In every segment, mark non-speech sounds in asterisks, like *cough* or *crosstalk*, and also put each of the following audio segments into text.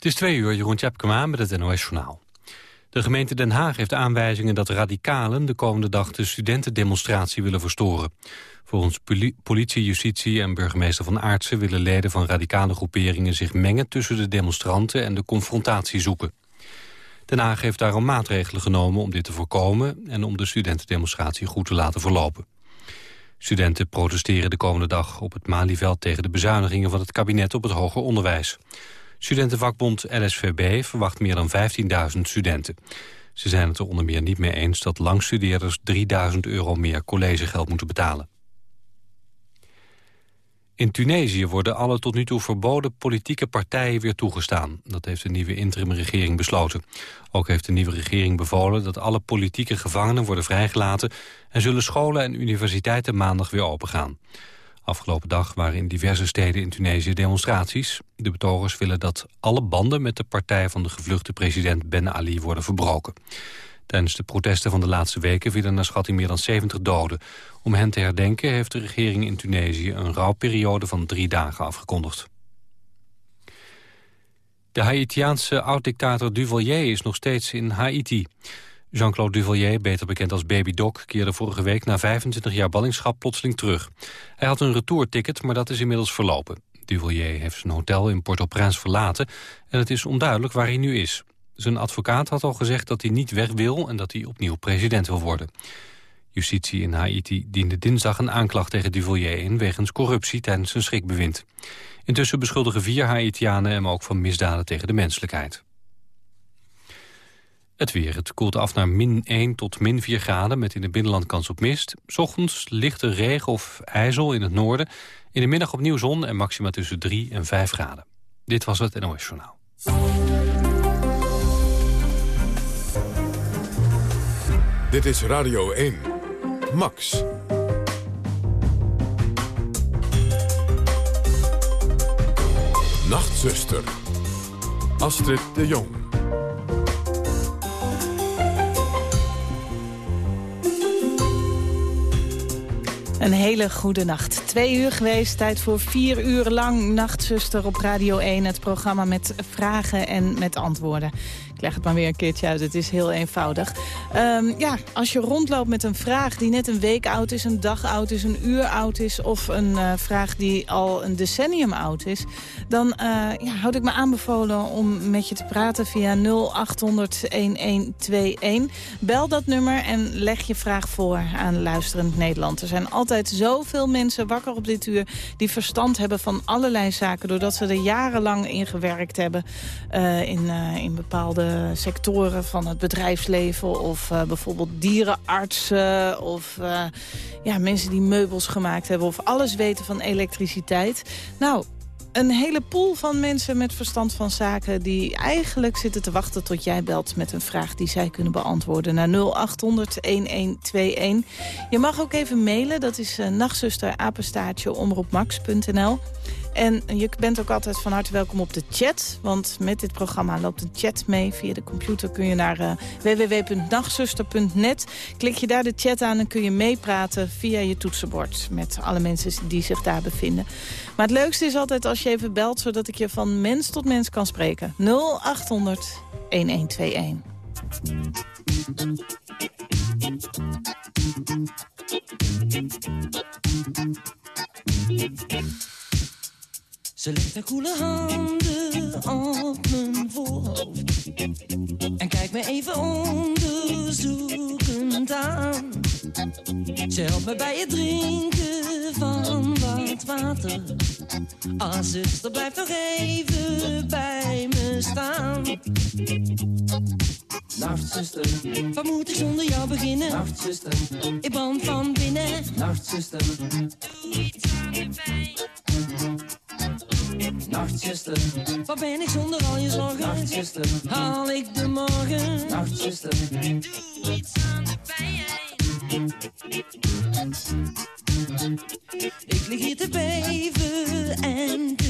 Het is twee uur, Jeroen Tjepkema met het NOS Journaal. De gemeente Den Haag heeft aanwijzingen dat radicalen de komende dag de studentendemonstratie willen verstoren. Volgens politie, justitie en burgemeester Van Aartsen willen leden van radicale groeperingen zich mengen tussen de demonstranten en de confrontatie zoeken. Den Haag heeft daarom maatregelen genomen om dit te voorkomen en om de studentendemonstratie goed te laten verlopen. Studenten protesteren de komende dag op het Malieveld tegen de bezuinigingen van het kabinet op het hoger onderwijs. Studentenvakbond LSVB verwacht meer dan 15.000 studenten. Ze zijn het er onder meer niet mee eens dat langstudeerders 3000 euro meer collegegeld moeten betalen. In Tunesië worden alle tot nu toe verboden politieke partijen weer toegestaan. Dat heeft de nieuwe interimregering besloten. Ook heeft de nieuwe regering bevolen dat alle politieke gevangenen worden vrijgelaten... en zullen scholen en universiteiten maandag weer opengaan. Afgelopen dag waren in diverse steden in Tunesië demonstraties. De betogers willen dat alle banden met de partij van de gevluchte president Ben Ali worden verbroken. Tijdens de protesten van de laatste weken vielen naar schatting meer dan 70 doden. Om hen te herdenken heeft de regering in Tunesië een rouwperiode van drie dagen afgekondigd. De Haitiaanse oud-dictator Duvalier is nog steeds in Haiti. Jean-Claude Duvalier, beter bekend als Baby Doc... keerde vorige week na 25 jaar ballingschap plotseling terug. Hij had een retourticket, maar dat is inmiddels verlopen. Duvalier heeft zijn hotel in Port-au-Prince verlaten... en het is onduidelijk waar hij nu is. Zijn advocaat had al gezegd dat hij niet weg wil... en dat hij opnieuw president wil worden. Justitie in Haiti diende dinsdag een aanklacht tegen Duvalier in... wegens corruptie tijdens zijn schrikbewind. Intussen beschuldigen vier Haitianen hem ook van misdaden tegen de menselijkheid. Het weer. Het koelt af naar min 1 tot min 4 graden... met in het binnenland kans op mist. Ochtends lichte regen of ijzel in het noorden. In de middag opnieuw zon en maxima tussen 3 en 5 graden. Dit was het NOS Journaal. Dit is Radio 1. Max. Nachtzuster. Astrid de Jong. Een hele goede nacht. Twee uur geweest, tijd voor vier uur lang Nachtzuster op Radio 1. Het programma met vragen en met antwoorden. Ik leg het maar weer een keertje uit, het is heel eenvoudig. Um, ja, als je rondloopt met een vraag die net een week oud is... een dag oud is, een uur oud is... of een uh, vraag die al een decennium oud is... dan uh, ja, houd ik me aanbevolen om met je te praten via 0800-1121. Bel dat nummer en leg je vraag voor aan Luisterend Nederland. Er zijn altijd zoveel mensen wakker op dit uur... die verstand hebben van allerlei zaken... doordat ze er jarenlang in gewerkt hebben uh, in, in bepaalde eh, sectoren van het bedrijfsleven... of uh, bijvoorbeeld dierenartsen of uh, ja, mensen die meubels gemaakt hebben... of alles weten van elektriciteit. Nou, een hele pool van mensen met verstand van zaken... die eigenlijk zitten te wachten tot jij belt met een vraag die zij kunnen beantwoorden... naar 0800-1121. Je mag ook even mailen, dat is uh, omroepmax.nl. En je bent ook altijd van harte welkom op de chat. Want met dit programma loopt een chat mee. Via de computer kun je naar uh, www.nachtzuster.net. Klik je daar de chat aan en kun je meepraten via je toetsenbord. Met alle mensen die zich daar bevinden. Maar het leukste is altijd als je even belt... zodat ik je van mens tot mens kan spreken. 0800 1121. Ze legt haar koele handen op mijn voorhoofd En kijkt me even onderzoekend aan Ze helpt me bij het drinken van wat water Ah, zuster, blijf nog even bij me staan Nacht, zuster. Wat moet ik zonder jou beginnen? Nacht, zuster. Ik brand van binnen. Nacht, zuster. Doe iets aan de pijn. Nachtzuster, waar ben ik zonder al je zorgen? Nachtzuster, haal ik de morgen? Nachtzuster, doe iets aan de pijn. Ik lig hier te beven en te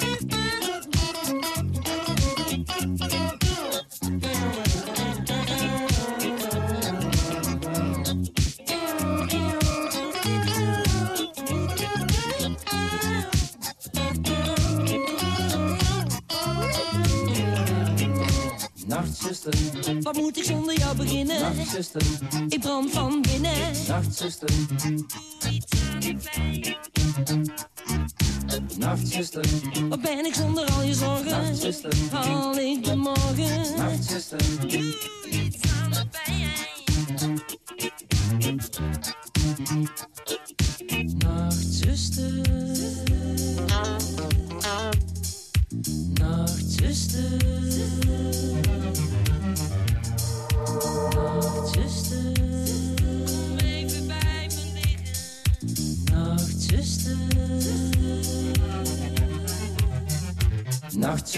Nachtzuster, wat moet ik zonder jou beginnen? Nachtzuster, ik brand van binnen. Nachtzuster, doe iets aan. Nachtzuster, wat ben ik zonder al je zorgen? Nachtzuster, haal ik de morgen? Nachtzuster,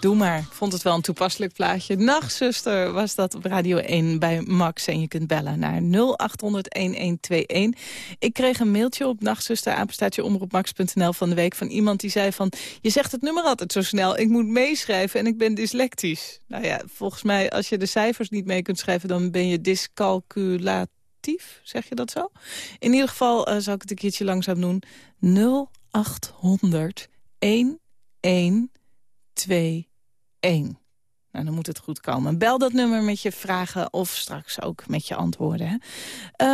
Doe maar. Vond het wel een toepasselijk plaatje. Nachtzuster was dat op Radio 1 bij Max. En je kunt bellen naar 0800-1121. Ik kreeg een mailtje op nachtzuster-omroepmax.nl van de week... van iemand die zei van... je zegt het nummer altijd zo snel, ik moet meeschrijven en ik ben dyslectisch. Nou ja, volgens mij, als je de cijfers niet mee kunt schrijven... dan ben je dyscalculatief, zeg je dat zo? In ieder geval uh, zal ik het een keertje langzaam doen. 0800 1121. 1. Nou, dan moet het goed komen. Bel dat nummer met je vragen of straks ook met je antwoorden. Hè.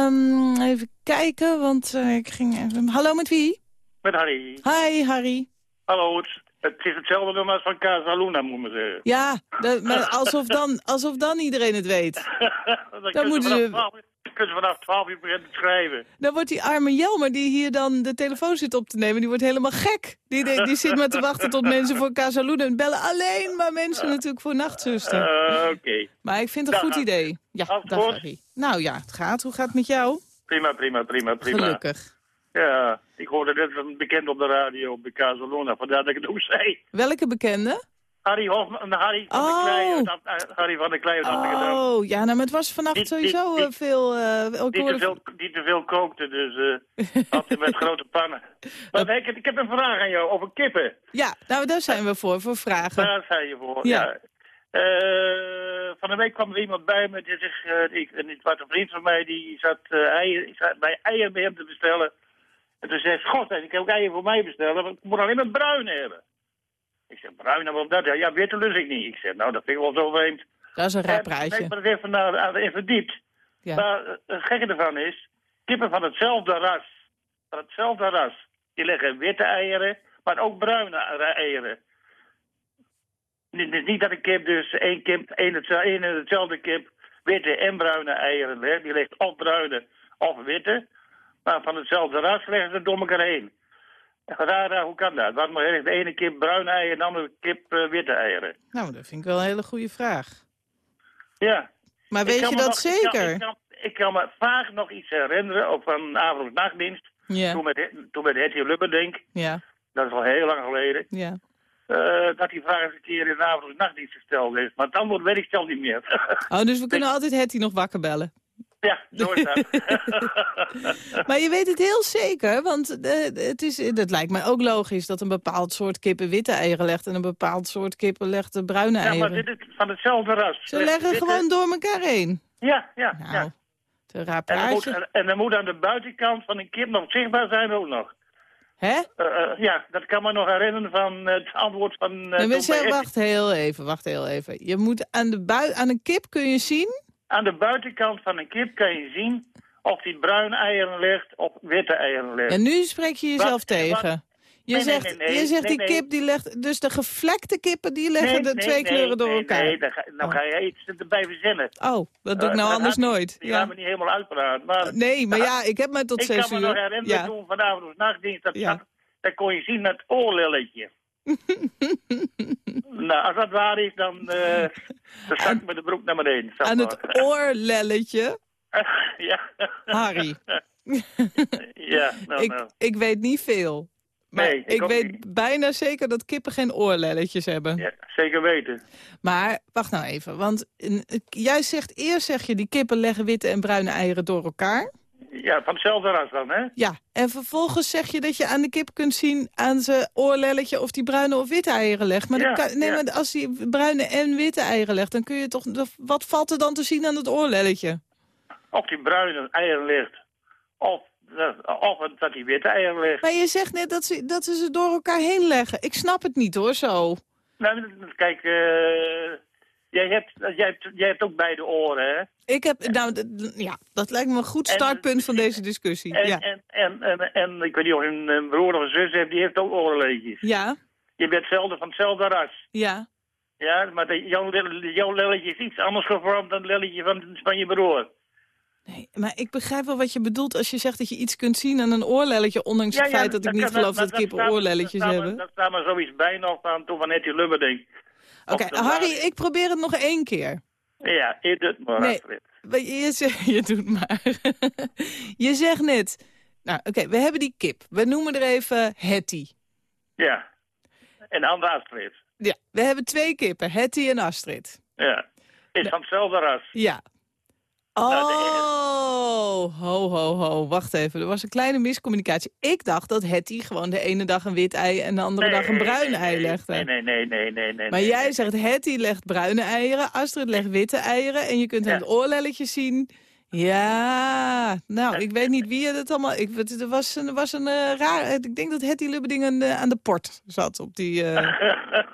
Um, even kijken, want uh, ik ging even... Hallo, met wie? Met Harry. Hi, Harry. Hallo, het, het is hetzelfde nummer als van Casa Luna, moet men zeggen. Ja, de, maar alsof dan, alsof dan iedereen het weet. *laughs* dan dan moeten ze... 12, kunnen ze vanaf 12 uur beginnen te schrijven. Dan wordt die arme Jelmer die hier dan de telefoon zit op te nemen, die wordt helemaal gek. Die, die, die zit maar te wachten tot mensen voor Casaluna en bellen alleen maar mensen natuurlijk voor nachtzuster. Uh, Oké. Okay. Maar ik vind het een goed idee. Ja, dag Harry. Nou ja, het gaat. Hoe gaat het met jou? Prima, prima, prima, prima. Gelukkig. Ja, ik hoorde net een bekend op de radio bij Casaluna, vandaar dat ik het ook zei. Welke bekende? Harry Hofman, Harry van oh. de Klein. Harry van de Klein. Oh, ja, nou, maar het was vannacht die, sowieso die, uh, veel... Uh, die, te veel die te veel kookte, dus *laughs* uh, altijd met grote pannen. Maar ik, ik, heb een vraag aan jou over kippen. Ja, nou, daar zijn we voor, voor vragen. Daar zijn je voor, ja. ja. Van de week kwam er iemand bij me, die zich, uh, ik, een vriend van mij, die zat, eieren, zat bij eieren bij hem te bestellen. En toen zei god, ik heb ook eieren voor mij bestellen, want ik moet alleen maar bruin hebben. Ik zeg, bruin, wat dat? Ja, witte lust ik niet. Ik zeg, nou, dat vind ik wel zo vreemd. Dat is een raar praatje. Ik ben er even, naar, even verdiept. Ja. Maar het gekke ervan is, kippen van hetzelfde ras, van hetzelfde ras, die leggen witte eieren, maar ook bruine eieren. Niet, niet dat een kip dus één kip, één, één en hetzelfde kip, witte en bruine eieren legt. Die legt of bruine of witte. Maar van hetzelfde ras leggen ze door elkaar heen. Raar, hoe kan dat? Waarom heeft de ene kip bruine eieren en de andere kip uh, witte eieren? Nou, dat vind ik wel een hele goede vraag. Ja. Maar weet je dat nog, zeker? Ik kan, ik, kan, ik kan, me vaag nog iets herinneren, of van avond- nachtdienst. Ja. Toen met, toen met Hetty Lubberdink. Ja. Dat is al heel lang geleden. Ja. Uh, dat die vraag eens een keer in de avond- nachtdienst gesteld is. Maar het antwoord weet ik zelf niet meer. oh, dus we *laughs* kunnen altijd Hetty nog wakker bellen? Ja, zo is dat. *laughs* Maar je weet het heel zeker, want eh, het, is, het lijkt mij ook logisch... dat een bepaald soort kippen witte eieren legt... en een bepaald soort kippen legt bruine ja, eieren. maar dit is van hetzelfde ras. Ze leggen gewoon door elkaar heen. Ja, ja, Nou, ja. raar En dan, moet, praatje. en dan moet aan de buitenkant van een kip nog zichtbaar zijn ook nog. Hè? Eh, eh, ja, dat kan me nog herinneren van het antwoord van... Nee, bij- wacht heel even, wacht heel even. Je moet aan, de bui aan een kip kun je zien... Aan de buitenkant van een kip kan je zien of die bruine eieren legt of witte eieren legt. En nu spreek je jezelf Wat- tegen. wat- Je Nee, zegt, nee, nee, je zegt die kip die legt... Dus de gevlekte kippen die leggen de twee kleuren door elkaar. Nee, dan ga, dan ga je iets erbij verzinnen. Oh, dat doe ik Eh, nou anders gaat- nooit. Ja. gaan we niet helemaal uitpraten. Maar Nee, maar ja, ik heb mij tot ik zes kan me nog uur. herinneren Ja. toen vanavond op nachtdienst, dat, Ja. dat, dat kon je zien met het oorlelletje. *laughs* nou, als dat waar is, dan, *laughs* dan zak ik met de broek naar beneden. Aan maar. het oorlelletje, *laughs* ja. Harry. ja, nou, ik, nou. ik weet niet veel. Maar Nee, ik weet niet. bijna zeker dat kippen geen oorlelletjes hebben. Ja, zeker weten. Maar wacht nou even, want eh, jij zegt eerst zeg je die kippen leggen witte en bruine eieren door elkaar. Ja, van hetzelfde ras dan, hè? Ja, en vervolgens zeg je dat je aan de kip kunt zien aan zijn oorlelletje of die bruine of witte eieren legt. Maar, dan Ja, kan, nee, ja. maar als die bruine en witte eieren legt, dan kun je toch... Wat valt er dan te zien aan het oorlelletje? Of die bruine eieren ligt. Of, eh, of dat die witte eieren ligt. Maar je zegt net dat ze, dat ze ze door elkaar heen leggen. Ik snap het niet hoor, zo. Nou, kijk, eh, jij, hebt, jij, hebt, jij hebt ook beide oren, hè? Ik heb, nou, ja, dat lijkt me een goed En- startpunt van deze discussie. En, Ja, en, en, en, en ik weet niet of je een, een broer of een zus hebt, die heeft ook oorleetjes. ja, Je bent zelden van hetzelfde ras. ja. Ja, maar de, jouw, jouw lelletje is iets anders gevormd dan het lelletje van, van je broer. Nee, maar ik begrijp wel wat je bedoelt als je zegt dat je iets kunt zien aan een oorlelletje, ondanks het feit dat ik niet kan- geloof dat maar kippen oorlelletjes hebben. Daar staat maar zoiets bij nog van toen van Lubberding. Oké, Harry, ik probeer het nog één keer. Ja, je doet maar, Nee. Je, zegt, *laughs* je doet maar. *laughs* je zegt net, nou oké, we hebben die kip. We noemen er even Hetty. Ja. En andere Astrid. Ja, we hebben twee kippen, Hetty en Astrid. Ja. Is van hetzelfde ras. Ja. *laughs* Nou, Oh, ho, ho, ho. Wacht even. Er was een kleine miscommunicatie. Ik dacht dat Hetty gewoon de ene dag een wit ei en de andere dag een bruin nee, ei legde. Nee, nee, nee, nee, nee. nee Maar jij zegt Hetty legt bruine eieren, Astrid legt witte eieren en je kunt Ja. het oorlelletje zien. Ja, nou, ik weet niet wie je dat allemaal... Ik, het er was een, was een eh, raar... Ik denk dat Hetty Lubberding aan de, aan de port zat op die, eh,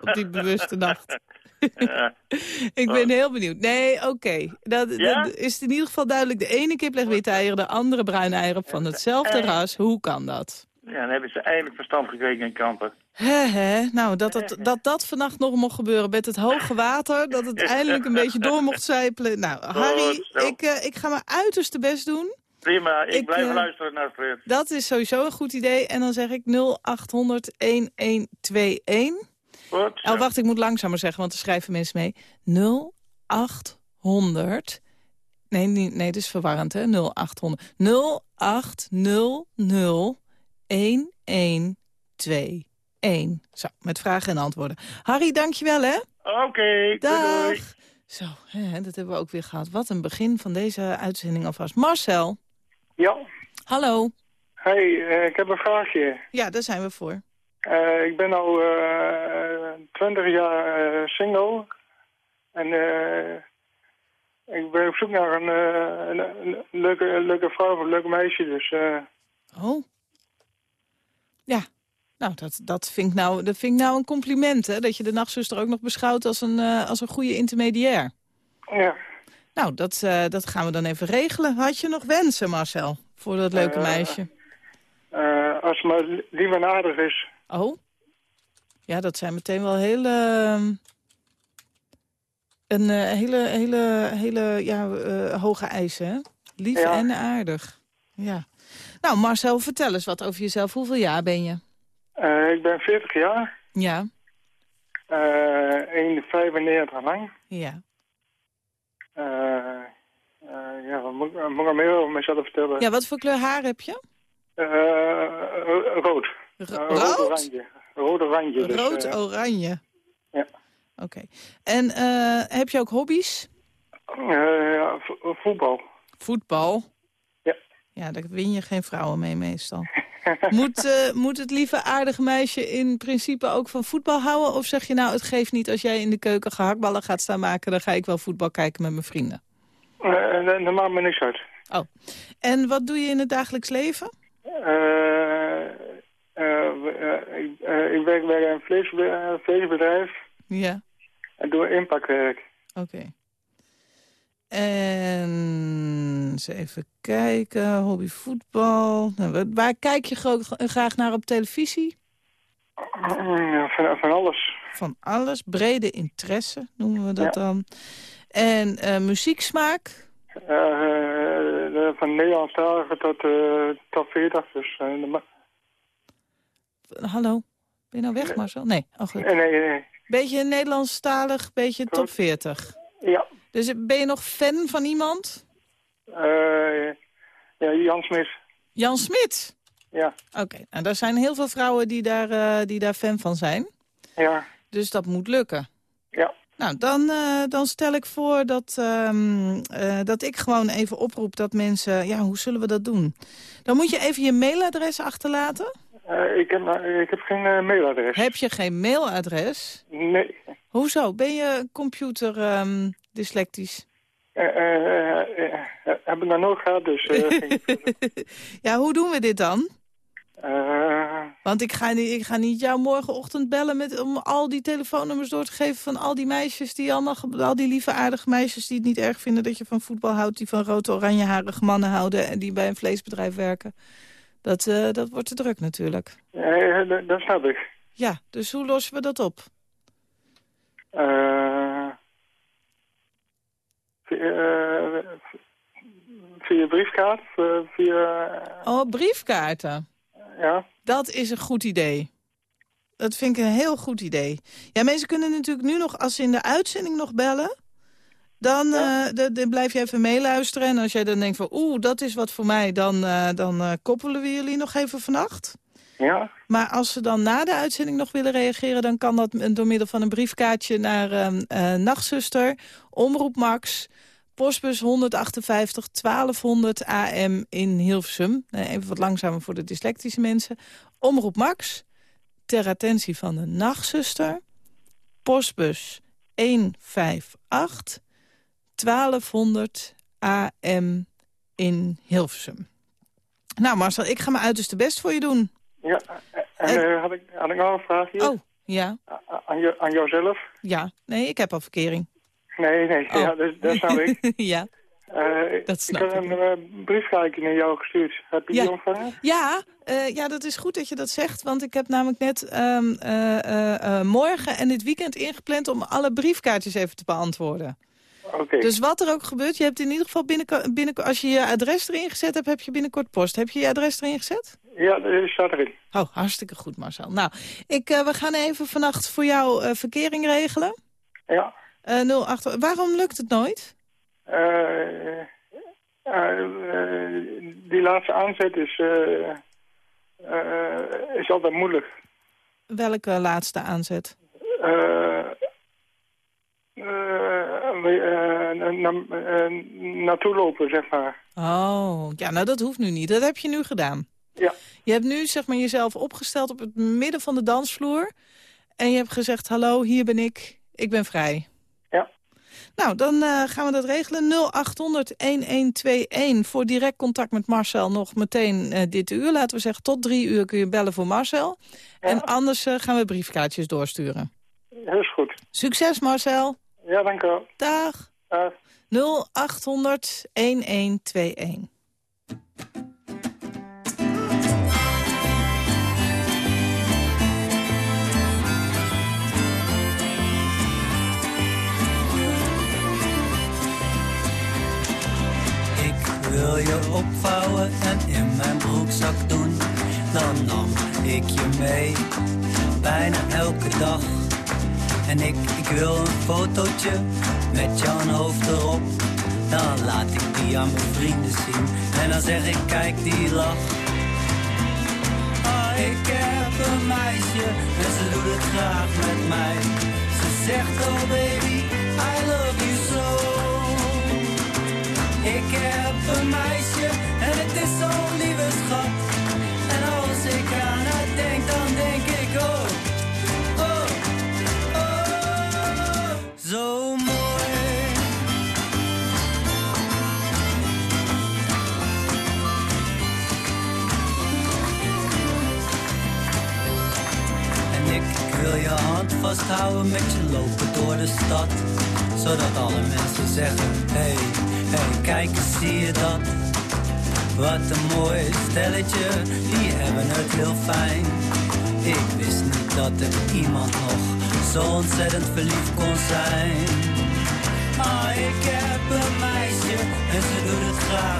op die bewuste nacht. *laughs* Ik ben heel benieuwd. Nee, oké. Dat, Ja? dat is in ieder geval duidelijk. De ene kip legt witte eieren, de andere bruine eieren van hetzelfde Eh. ras. Hoe kan dat? Ja, dan hebben ze eindelijk verstand gekregen in kampen. Hè, hè? Nou, dat dat, dat dat vannacht nog mocht gebeuren met het hoge water. Dat het *laughs* eindelijk een beetje door mocht zijpelen. Nou, Harry, Goed zo. ik, eh, ik ga mijn uiterste best doen. Prima, ik, Ik, blijf eh, luisteren naar Fred. Dat is sowieso een goed idee. En dan zeg ik 0800 1121. Oh, wacht, ik moet langzamer zeggen, want er schrijven mensen mee. 0800... Nee, nee, nee, dat is verwarrend, hè? 0800. 0800 1121. Zo, met vragen en antwoorden. Harry, dankjewel, hè? Oké, Dag. doei. Zo, hè, dat hebben we ook weer gehad. Wat een begin van deze uitzending alvast. Marcel, Ja, hallo. hey, eh, ik heb een vraagje. Ja, daar zijn we voor. Eh, ik ben al twintig jaar eh, single. En eh, ik ben op zoek naar een, eh, een, een leuke, een leuke vrouw of een leuk meisje. Dus eh, Oh. Ja, nou, dat, dat, vind ik nou, dat vind ik nou een compliment, hè? Dat je de nachtzuster ook nog beschouwt als een, eh, als een goede intermediair. ja. Nou, dat, eh, dat gaan we dan even regelen. Had je nog wensen, Marcel, voor dat leuke Eh, meisje? Eh, als het maar lief en aardig is. Oh? Ja, dat zijn meteen wel hele... ehm, een eh, hele, hele, hele ja, eh, hoge eisen, hè? Lief Ja. en aardig. Ja. Nou, Marcel, vertel eens wat over jezelf. Hoeveel jaar ben je? Eh, ik ben 40 jaar. Ja, eh 1,95 lang. ja. Eh, eh, ja, wat moet, ik- moet ik nog meer over mezelf vertellen? Ja, wat voor kleur haar heb je? Ro- rood. Ro- Eh, rood? oranje. Rood oranje. Dus, eh, Rood-oranje. ja. Oké. En eh, heb je ook hobby's? eh, voetbal. Voetbal? Ja. Ja, daar win je geen vrouwen mee meestal. *laughs* moet, eh, moet het lieve aardige meisje in principe ook van voetbal houden? Of zeg je nou, het geeft niet als jij in de keuken gehaktballen gaat staan maken... dan ga ik wel voetbal kijken met mijn vrienden? Uh, dat maakt me niks uit. Oh. En wat doe je in het dagelijks leven? Uh, ik, ik, werk bij een vlees, vleesbedrijf. Ja. En doe impactwerk. Oké. En eens even kijken, hobby voetbal. Nou, waar kijk je graag naar op televisie? Ja, van, van, alles. Van alles, brede interesse noemen we dat dan. En uh, muzieksmaak? Uh, van Nederlandstalige tot uh, top 40. Dus, Hallo, ben je nou weg Marcel? Nee, oh goed. Nee, nee, nee. Beetje Nederlandstalig, beetje top 40. Ja. Dus ben je nog fan van iemand? Uh, ja, Jan Smit. Jan Smit? Ja. Oké, nou, er zijn heel veel vrouwen die daar, uh, die daar fan van zijn. Ja. Dus dat moet lukken. Ja. Nou, dan, uh, dan stel ik voor dat, um, dat ik gewoon even oproep dat mensen... Ja, hoe zullen we dat doen? Dan moet je even je mailadres achterlaten. Ik, heb, ik heb geen mailadres. Heb je geen mailadres? Nee. Hoezo? Ben je computer um, dyslectisch? Uh, uh, uh, heb ik nog nooit gehad, dus... *laughs* ja, hoe doen we dit dan? Want ik ga, niet, ik ga niet jou morgenochtend bellen met, om al die telefoonnummers door te geven... van al die meisjes, die allemaal, al die lieve aardige meisjes... die het niet erg vinden dat je van voetbal houdt... die van rode oranjeharige mannen houden... en die bij een vleesbedrijf werken. Dat, dat wordt te druk natuurlijk. Ja, dat, snap ik. Ja, dus hoe lossen we dat op? Uh, via, uh, via briefkaart? Via, oh, briefkaarten? Ja. Dat is een goed idee. Dat vind ik een heel goed idee. Ja, mensen kunnen natuurlijk nu nog, als ze in de uitzending nog bellen... dan, ja. uh, de blijf je even meeluisteren. En als jij dan denkt van, oeh, dat is wat voor mij... dan, dan koppelen we jullie nog even vannacht. Ja. Maar als ze dan na de uitzending nog willen reageren... dan kan dat door middel van een briefkaartje naar uh, Nachtzuster, Omroep Max... Postbus 158 1200 AM in Hilversum. Even wat langzamer voor de dyslectische mensen. Omroep Max, ter attentie van de Nachtzuster. Postbus 158 1200 AM in Hilversum. Nou Marcel, ik ga mijn uiterste best voor je doen. Ja, en uh, had, ik, had ik nog een vraag hier? Oh, ja. Aan, je, aan jouzelf? Ja, nee, ik heb al verkering. Nee, nee, oh. ja, dat, dat snap ik. *laughs* ja, uh, dat snap ik. heb een uh, briefkaartje naar jou gestuurd. Heb je ja. die ontvangen? Ja, uh, ja, dat is goed dat je dat zegt. Want ik heb namelijk net um, morgen en dit weekend ingepland... om alle briefkaartjes even te beantwoorden. Okay. Dus wat er ook gebeurt, je hebt in ieder geval binnenkort, binnenkort, als je je adres erin gezet hebt, heb je binnenkort post. Heb je je adres erin gezet? Ja, dat staat erin. Oh, hartstikke goed Marcel. Nou, ik, uh, we gaan even vannacht voor jou uh, verkering regelen. Ja. Uh, 08, waarom lukt het nooit? Die laatste aanzet is, is altijd moeilijk. Welke laatste aanzet? Naartoe lopen, zeg maar. Oh, ja, nou dat hoeft nu niet. Dat heb je nu gedaan. Ja. Je hebt nu zeg maar, jezelf opgesteld op het midden van de dansvloer. En je hebt gezegd, hallo, hier ben ik. Ik ben vrij. Ja. Nou, dan uh, gaan we dat regelen. 0800-1121 voor direct contact met Marcel nog meteen uh, dit uur. Laten we zeggen, tot drie uur kun je bellen voor Marcel. Ja. En anders uh, gaan we briefkaartjes doorsturen. Dat is goed. Succes, Marcel. Ja, dank u wel. Dag. Dag. 0800 1121. wil je opvouwen en in mijn broekzak doen, dan nam ik je mee, bijna elke dag. En ik, ik wil een fotootje met jouw hoofd erop. Dan laat ik die aan mijn vrienden zien. En dan zeg ik, kijk die lach. Oh, ik heb een meisje en ze doet het graag met mij. Ze zegt, oh baby, I love you so. Ik heb een meisje en het is zo'n lieve schat. zo mooi. En ik wil je hand vasthouden met je lopen door de stad. Zodat alle mensen zeggen, hey, hey, kijk eens, zie je dat? Wat een mooi stelletje, die hebben het heel fijn. Ik wist niet dat er iemand nog zo ontzettend verliefd kon zijn. Ah, ik heb een meisje en ze doet het graag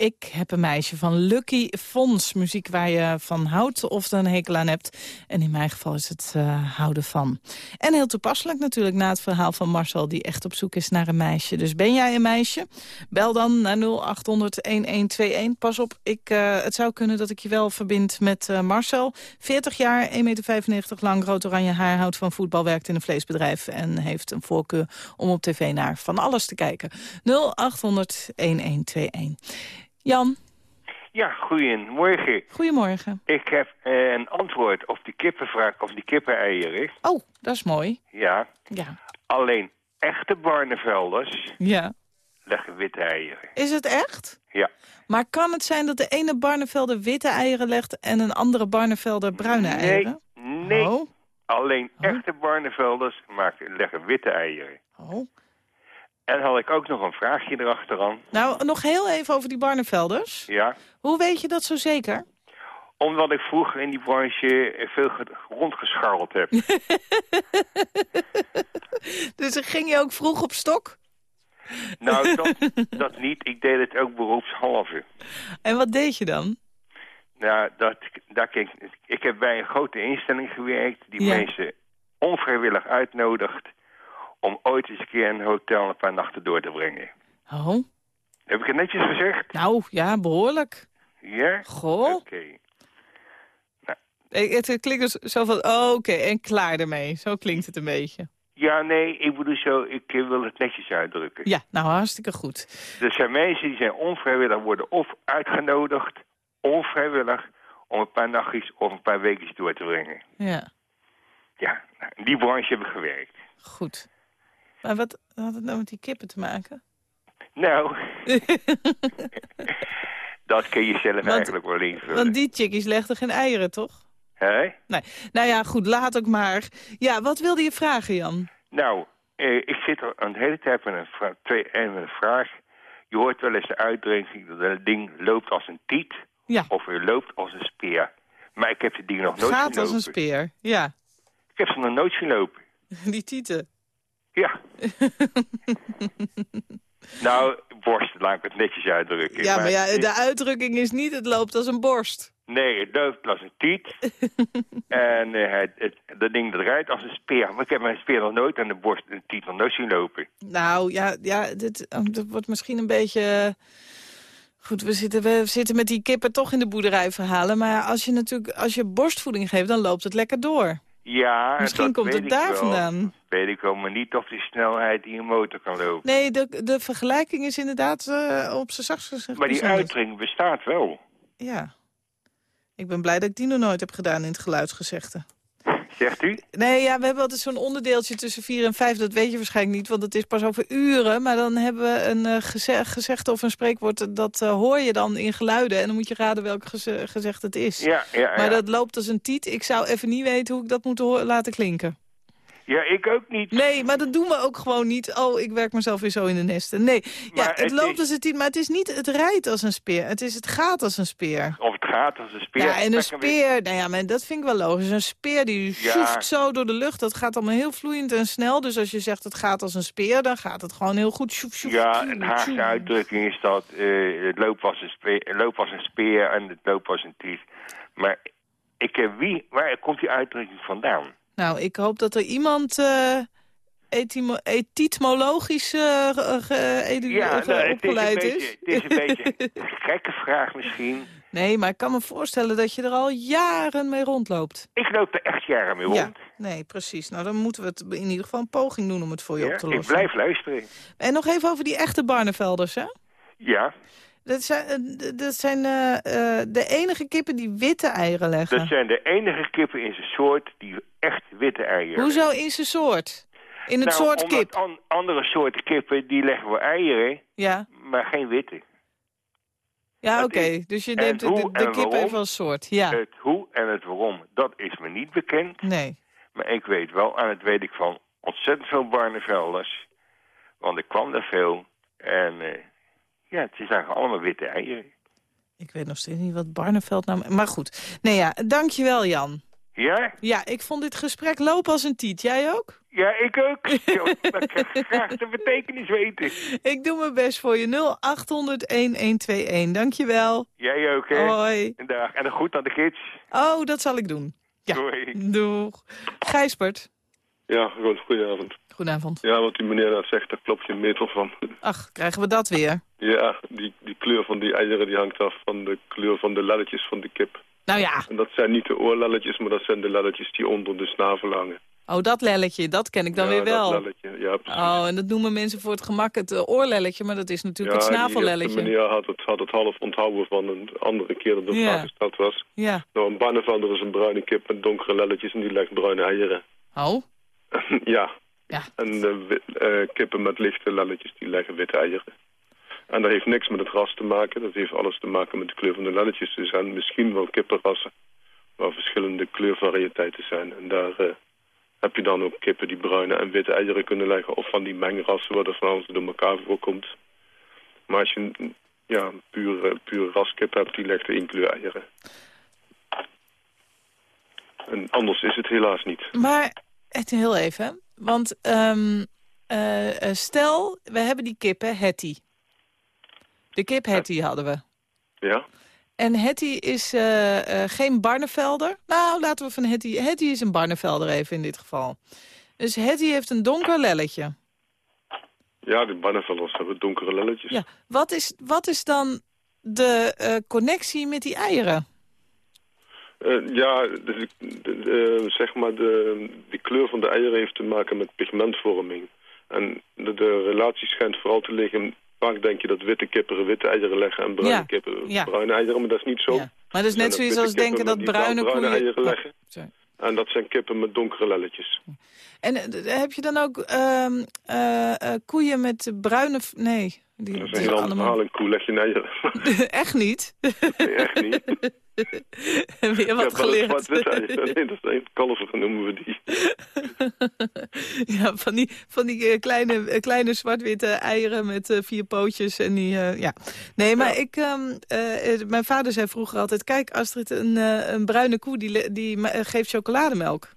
Ik heb een meisje van Lucky Fons. Muziek waar je van houdt of er een hekel aan hebt. En in mijn geval is het eh, houden van. En heel toepasselijk natuurlijk na het verhaal van Marcel... die echt op zoek is naar een meisje. Dus ben jij een meisje? Bel dan naar 0800-1121. Pas op, ik, eh, het zou kunnen dat ik je wel verbind met eh, Marcel. 40 jaar, 1,95 meter lang, rood oranje haar... houdt van voetbal, werkt in een vleesbedrijf... en heeft een voorkeur om op tv naar van alles te kijken. 0800-1121. Jan, Ja, goedemorgen. goedemorgen. Ik heb eh, een antwoord op die kippenvraag of die kippeneieren. Oh, dat is mooi. Ja, Ja. alleen echte Barnevelders ja. leggen witte eieren. Is het echt? Ja. Maar kan het zijn dat de ene Barnevelder witte eieren legt... en een andere Barnevelder bruine Nee, eieren? nee. Oh, Alleen Oh. echte Barnevelders maken, leggen witte eieren. oh. En had ik ook nog een vraagje erachteraan. Nou, nog heel even over die Barnevelders. Ja, Hoe weet je dat zo zeker? omdat ik vroeger in die branche veel ge- rondgescharreld heb. *laughs* Dus ging je ook vroeg op stok? nou, dat, *laughs* dat niet. Ik deed het ook beroepshalve. En wat deed je dan? Nou, dat, dat, ik, ik heb bij een grote instelling gewerkt... die Ja. mensen onvrijwillig uitnodigt... om ooit eens een keer in een hotel een paar nachten door te brengen. Oh, Heb ik het netjes gezegd? nou, ja, behoorlijk. Ja? Goh. Oké. Eh, Het, het klinkt dus zo van, oh, oké, en klaar ermee. Zo klinkt het een beetje. Ja, nee, ik bedoel zo, ik wil het netjes uitdrukken. Ja, nou, hartstikke goed. Er zijn mensen die zijn onvrijwillig worden of uitgenodigd, onvrijwillig, om een paar nachtjes of een paar weken door te brengen. Ja, Ja, nou, in die branche heb ik gewerkt. goed. Maar wat had het nou met die kippen te maken? Nou, *laughs* dat kun je zelf Want- eigenlijk wel invullen. Want die chickies legden geen eieren, toch? Hè? Nee. Nou ja, goed, laat ook maar. Ja, wat wilde je vragen, Jan? Nou, eh, ik zit al een hele tijd met een, twee, en met een vraag. Je hoort wel eens de uitdrukking dat een ding loopt als een tiet... Ja. of er loopt als een speer. Maar ik heb die dingen nog nooit Gaat zien als een lopen. speer. Ja, Ik heb ze nog nooit zien lopen. *laughs* die tieten. Ja. *laughs* nou, borst, laat ik het netjes uitdrukken. Ja, maar ja, de uitdrukking is niet het loopt als een borst. Nee, het loopt als een tiet. *laughs* en eh, het, het, dat ding dat rijdt als een speer. Maar ik heb mijn speer nog nooit en de borst een tiet nog nooit zien lopen. Nou, ja, ja dit, oh, dit wordt misschien een beetje... eh, Goed, we zitten, we zitten met die kippen toch in de boerderijverhalen. Maar als je natuurlijk als je borstvoeding geeft, dan loopt het lekker door. Ja, Misschien komt het daar wel. vandaan. Weet ik wel, maar niet of die snelheid die een motor kan lopen. Nee, de, de vergelijking is inderdaad eh, op zijn zachtst gezegd maar die uitdrukking bestaat wel. Ja. Ik ben blij dat ik die nog nooit heb gedaan in het geluidsgezegde. Zegt u? Nee, ja, we hebben altijd zo'n onderdeeltje tussen vier en vijf. Dat weet je waarschijnlijk niet, want het is pas over uren. Maar dan hebben we een eh, geze- gezegde of een spreekwoord... dat eh, hoor je dan in geluiden. En dan moet je raden welk geze- gezegd het is. Ja, ja, Maar ja. dat loopt als een tiet. Ik zou even niet weten hoe ik dat moet laten klinken. Ja, ik ook niet. Nee, maar dat doen we ook gewoon niet. Oh, ik werk mezelf weer zo in de nesten. Nee, ja, het, het loopt is- als een tiet, maar het is niet het rijdt als een speer. Het is het gaat als een speer. Of het gaat als een speer. Ja, en een weer- speer, nou ja, maar dat vind ik wel logisch. Een speer die Ja. zo door de lucht, dat gaat allemaal heel vloeiend en snel. Dus als je zegt het gaat als een speer, dan gaat het gewoon heel goed. Sjoef, sjoef, Ja, een Haagse uitdrukking is dat eh, het loopt als een, speer, het loopt als een speer en het loopt als een tiet. Maar ik heb wie, waar komt die uitdrukking vandaan? Nou, ik hoop dat er iemand eh etymologisch eh, Ja, het, is een opgeleid beetje, is. het is een beetje *laughs* een gekke vraag misschien. Nee, maar ik kan me voorstellen dat je er al jaren mee rondloopt. Ik loop er echt jaren mee Ja, rond. nee, precies. Nou, dan moeten we het in ieder geval een poging doen om het voor je Ja, op te ik lossen. blijf luisteren. En nog even over die echte Barnevelders, hè? Ja, Dat zijn, eh, dat zijn eh, eh, de enige kippen die witte eieren leggen. dat zijn de enige kippen in zijn soort die echt witte eieren Hoezo in zijn soort? In het Nou, soort kip? an- andere soorten kippen die leggen wel eieren, Ja, maar geen witte. ja oké. Dus je neemt de, hoe de en kip waarom? even als soort. Ja, Het hoe en het waarom, dat is me niet bekend. nee. Maar ik weet wel, en dat weet ik van ontzettend veel Barnevelders. Want ik kwam daar veel. En ja, het zijn allemaal witte eieren. Ik weet nog steeds niet wat Barneveld nou... Maar goed. Nee ja, dankjewel Jan. Ja? Ja, ik vond dit gesprek lopen als een tiet. Jij ook? Ja, ik ook. Maar ik ga graag de betekenis weten. Ik doe mijn best voor je. 0800-1121. Dankjewel. Jij ook, hè? Hoi. Dag. En een goed aan de kids. Oh, dat zal ik doen. Ja. Doei. Doeg. Gijsbert. Ja, goed, goedenavond. Goedenavond. Ja, wat die meneer daar zegt, daar klopt geen meter van. Ach, krijgen we dat weer? Ja, die, die kleur van die eieren die hangt af van de kleur van de lelletjes van de kip. Nou ja. En dat zijn niet de oorlelletjes, maar dat zijn de lelletjes die onder de snavel hangen. Oh, dat lelletje, dat ken ik dan ja, weer wel. dat lelletje, ja, precies. Oh, en dat noemen mensen voor het gemak het eh, oorlelletje, maar dat is natuurlijk het ja, snavellelletje. eerste meneer had het, had het half onthouden van een andere keer dat de Ja. vraag gesteld was. Ja. Nou, een Barnevelder is een bruine kip met donkere lelletjes en die legt bruine eieren. Oh, *laughs* ja. Ja. En de eh, kippen met lichte lelletjes die leggen witte eieren. En dat heeft niks met het ras te maken. Dat heeft alles te maken met de kleur van de lelletjes. Er zijn misschien wel kippenrassen waar verschillende kleurvariëteiten zijn. En daar eh, heb je dan ook kippen die bruine en witte eieren kunnen leggen. Of van die mengrassen waar er van alles door elkaar voorkomt. Maar als je een ja, puur, eh, puur raskip hebt, die legt één kleur eieren. En anders is het helaas niet. maar het heel even, hè. Want ehm, eh, eh, stel, we hebben die kip, hè, Hetty. De kip Hetty hadden we. Ja? En Hetty is eh, geen Barnevelder. Nou, laten we van Hetty... Hetty is een Barnevelder even in dit geval. Dus Hetty heeft een donker lelletje. Ja, de Barnevelders hebben donkere lelletjes. Ja. Wat is, wat is dan de connectie met die eieren? Eh, ja, de, de- de- zeg maar, de, de kleur van de eieren heeft te maken met pigmentvorming. En de, relatie schijnt vooral te liggen... Vaak denk je dat witte kippen witte eieren leggen en bruine Ja, kippen ja. bruine eieren, maar dat is niet zo. Ja. Maar dat is net zoiets als denken dat bruine bruine koeien... eieren Oh, leggen. En dat zijn kippen met donkere lelletjes. En eh, heb je dan ook ehm, eh, eh, koeien met bruine... Nee, die, Dat is een heel ander verhaal. Een koe leg je eieren. *laughs* Echt niet? nee, echt niet. *laughs* *laughs* Weer wat ja, geleerd. dat is een kalver noemen we die. *laughs* ja, van die, van die eh, kleine, eh, kleine zwart-witte eieren met eh, vier pootjes. En die, eh, ja. Nee, maar ik, eh, eh, mijn vader zei vroeger altijd... Kijk, Astrid, een, eh, een bruine koe die, die geeft chocolademelk.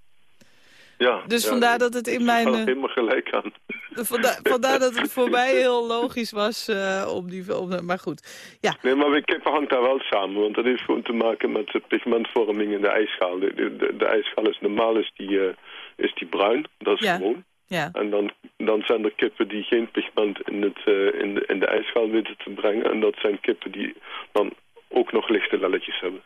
Ja, Dus ja, vandaar dat het in mijn... eh, helemaal gelijk aan. Vandaar, *laughs* vandaar dat het voor mij heel logisch was eh, om die... Om, maar goed, ja. Nee, maar kippen hangt daar wel samen. Want dat heeft gewoon te maken met de pigmentvorming in de ijsschaal. De, de, de, de ijsschaal is normaal is die, eh, is die bruin. Dat is Ja. gewoon. ja. En dan, dan zijn er kippen die geen pigment in, het, in, de, in de ijsschaal weten te brengen. En dat zijn kippen die dan lichte lelletjes hebben.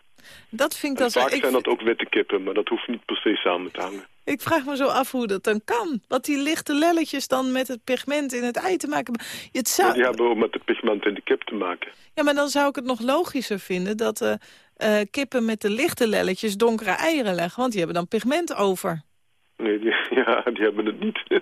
Dat vind ik zo... vaak ik zijn dat ook witte kippen, maar dat hoeft niet per se samen te hangen. Ik vraag me zo af hoe dat dan kan. Wat die lichte lelletjes dan met het pigment in het ei te maken. Het zou... Die hebben ook met het pigment in de kip te maken. Ja, maar dan zou ik het nog logischer vinden... dat uh, uh, kippen met de lichte lelletjes donkere eieren leggen. Want die hebben dan pigment over. Nee, die, *laughs* ja, die hebben het niet. *laughs*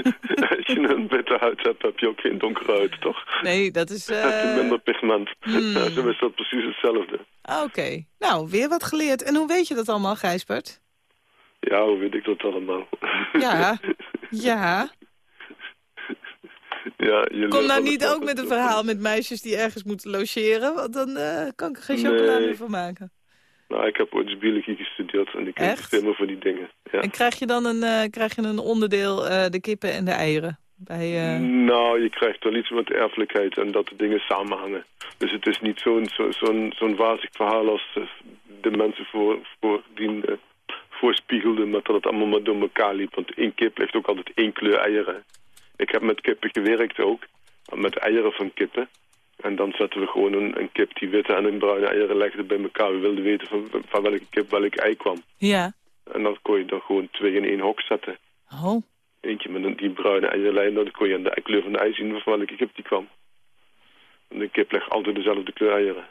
*laughs* Als je een witte huid hebt, heb je ook geen donkere huid, toch? Nee, dat is... *laughs* Uh... Minder pigment. Ja, zo is dat precies hetzelfde. Oké. Nou, weer wat geleerd. En hoe weet je dat allemaal, Gijsbert? Ja, hoe weet ik dat allemaal? Ja, *laughs* ja. Ja, Kom nou niet ook met een verhaal met meisjes die ergens moeten logeren, want dan uh, kan ik er geen chocolade nee. meer van maken. Nou, ik heb ooit biologie gestudeerd en ik weet helemaal van die dingen. Ja. En krijg je dan een, uh, krijg je een onderdeel, uh, de kippen en de eieren? Bij, Nou, je krijgt wel iets met erfelijkheid en dat de dingen samenhangen. Dus het is niet zo'n zo'n zo'n wazig verhaal als de mensen voor, voordien voorspiegelden... met dat het allemaal maar door elkaar liep. Want één kip ligt ook altijd één kleur eieren. Ik heb met kippen gewerkt ook, met eieren van kippen. En dan zetten we gewoon een, een, kip die witte en een bruine eieren legde bij elkaar. We wilden weten van, van welke kip welk ei kwam. Ja. En dan kon je dan gewoon twee in één hok zetten. Oh. Eentje met een, die bruine eierlijn, dan kon je aan de kleur van de ei zien van welke kip die kwam. En de kip legt altijd dezelfde kleur eieren.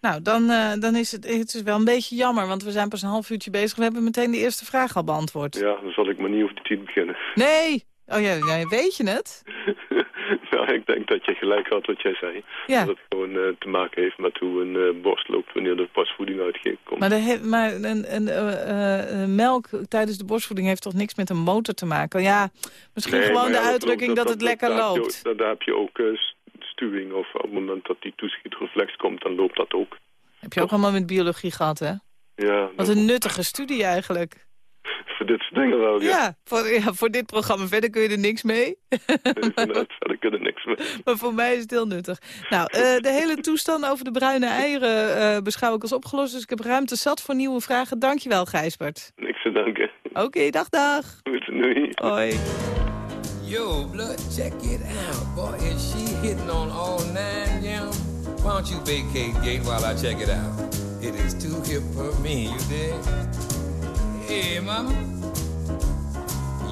Nou, dan, uh, dan is het, het is wel een beetje jammer, want we zijn pas een half uurtje bezig. We hebben meteen de eerste vraag al beantwoord. Ja, dan zal ik maar niet over de tien beginnen. Nee! Oh ja, ja weet je het? *laughs* *laughs* nou, ik denk dat je gelijk had wat jij zei. Ja. Dat het gewoon uh, te maken heeft met hoe een uh, borst loopt wanneer de borstvoeding uitkomt. Maar, de maar een, een uh, melk tijdens de borstvoeding heeft toch niks met een motor te maken? Ja, misschien nee, gewoon de ja, uitdrukking dat, dat, het lekker daar loopt. Je, daar heb je ook stuwing of op het moment dat die toeschietreflex komt, dan loopt dat ook. Heb je ook allemaal met biologie gehad, hè? Ja. Wat een nuttige studie eigenlijk. Voor dit soort dingen wel, ja. Ja voor, ja, voor dit programma. Verder kun je er niks mee. *laughs* Inderdaad, verder kun je er niks mee. Maar voor mij is het heel nuttig. Nou, uh, de hele toestand over de bruine eieren uh, beschouw ik als opgelost. Dus ik heb ruimte zat voor nieuwe vragen. Dankjewel, Gijsbert. Niks te danken. Oké, okay, dag, dag. Goed, doei. Hoi. Yo, blood, check it out. Boy, is she hitting on all nine, yeah. Why don't you vacate gate while I check it out? It is too hip for me, you dig? Hey, mama,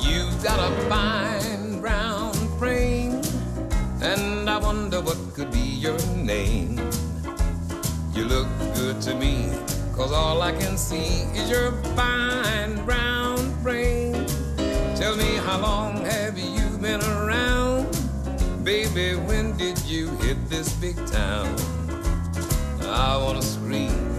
you've got a fine brown frame, and I wonder what could be your name. You look good to me, cause all I can see is your fine brown frame. Tell me, how long have you been around? Baby, when did you hit this big town? I wanna scream,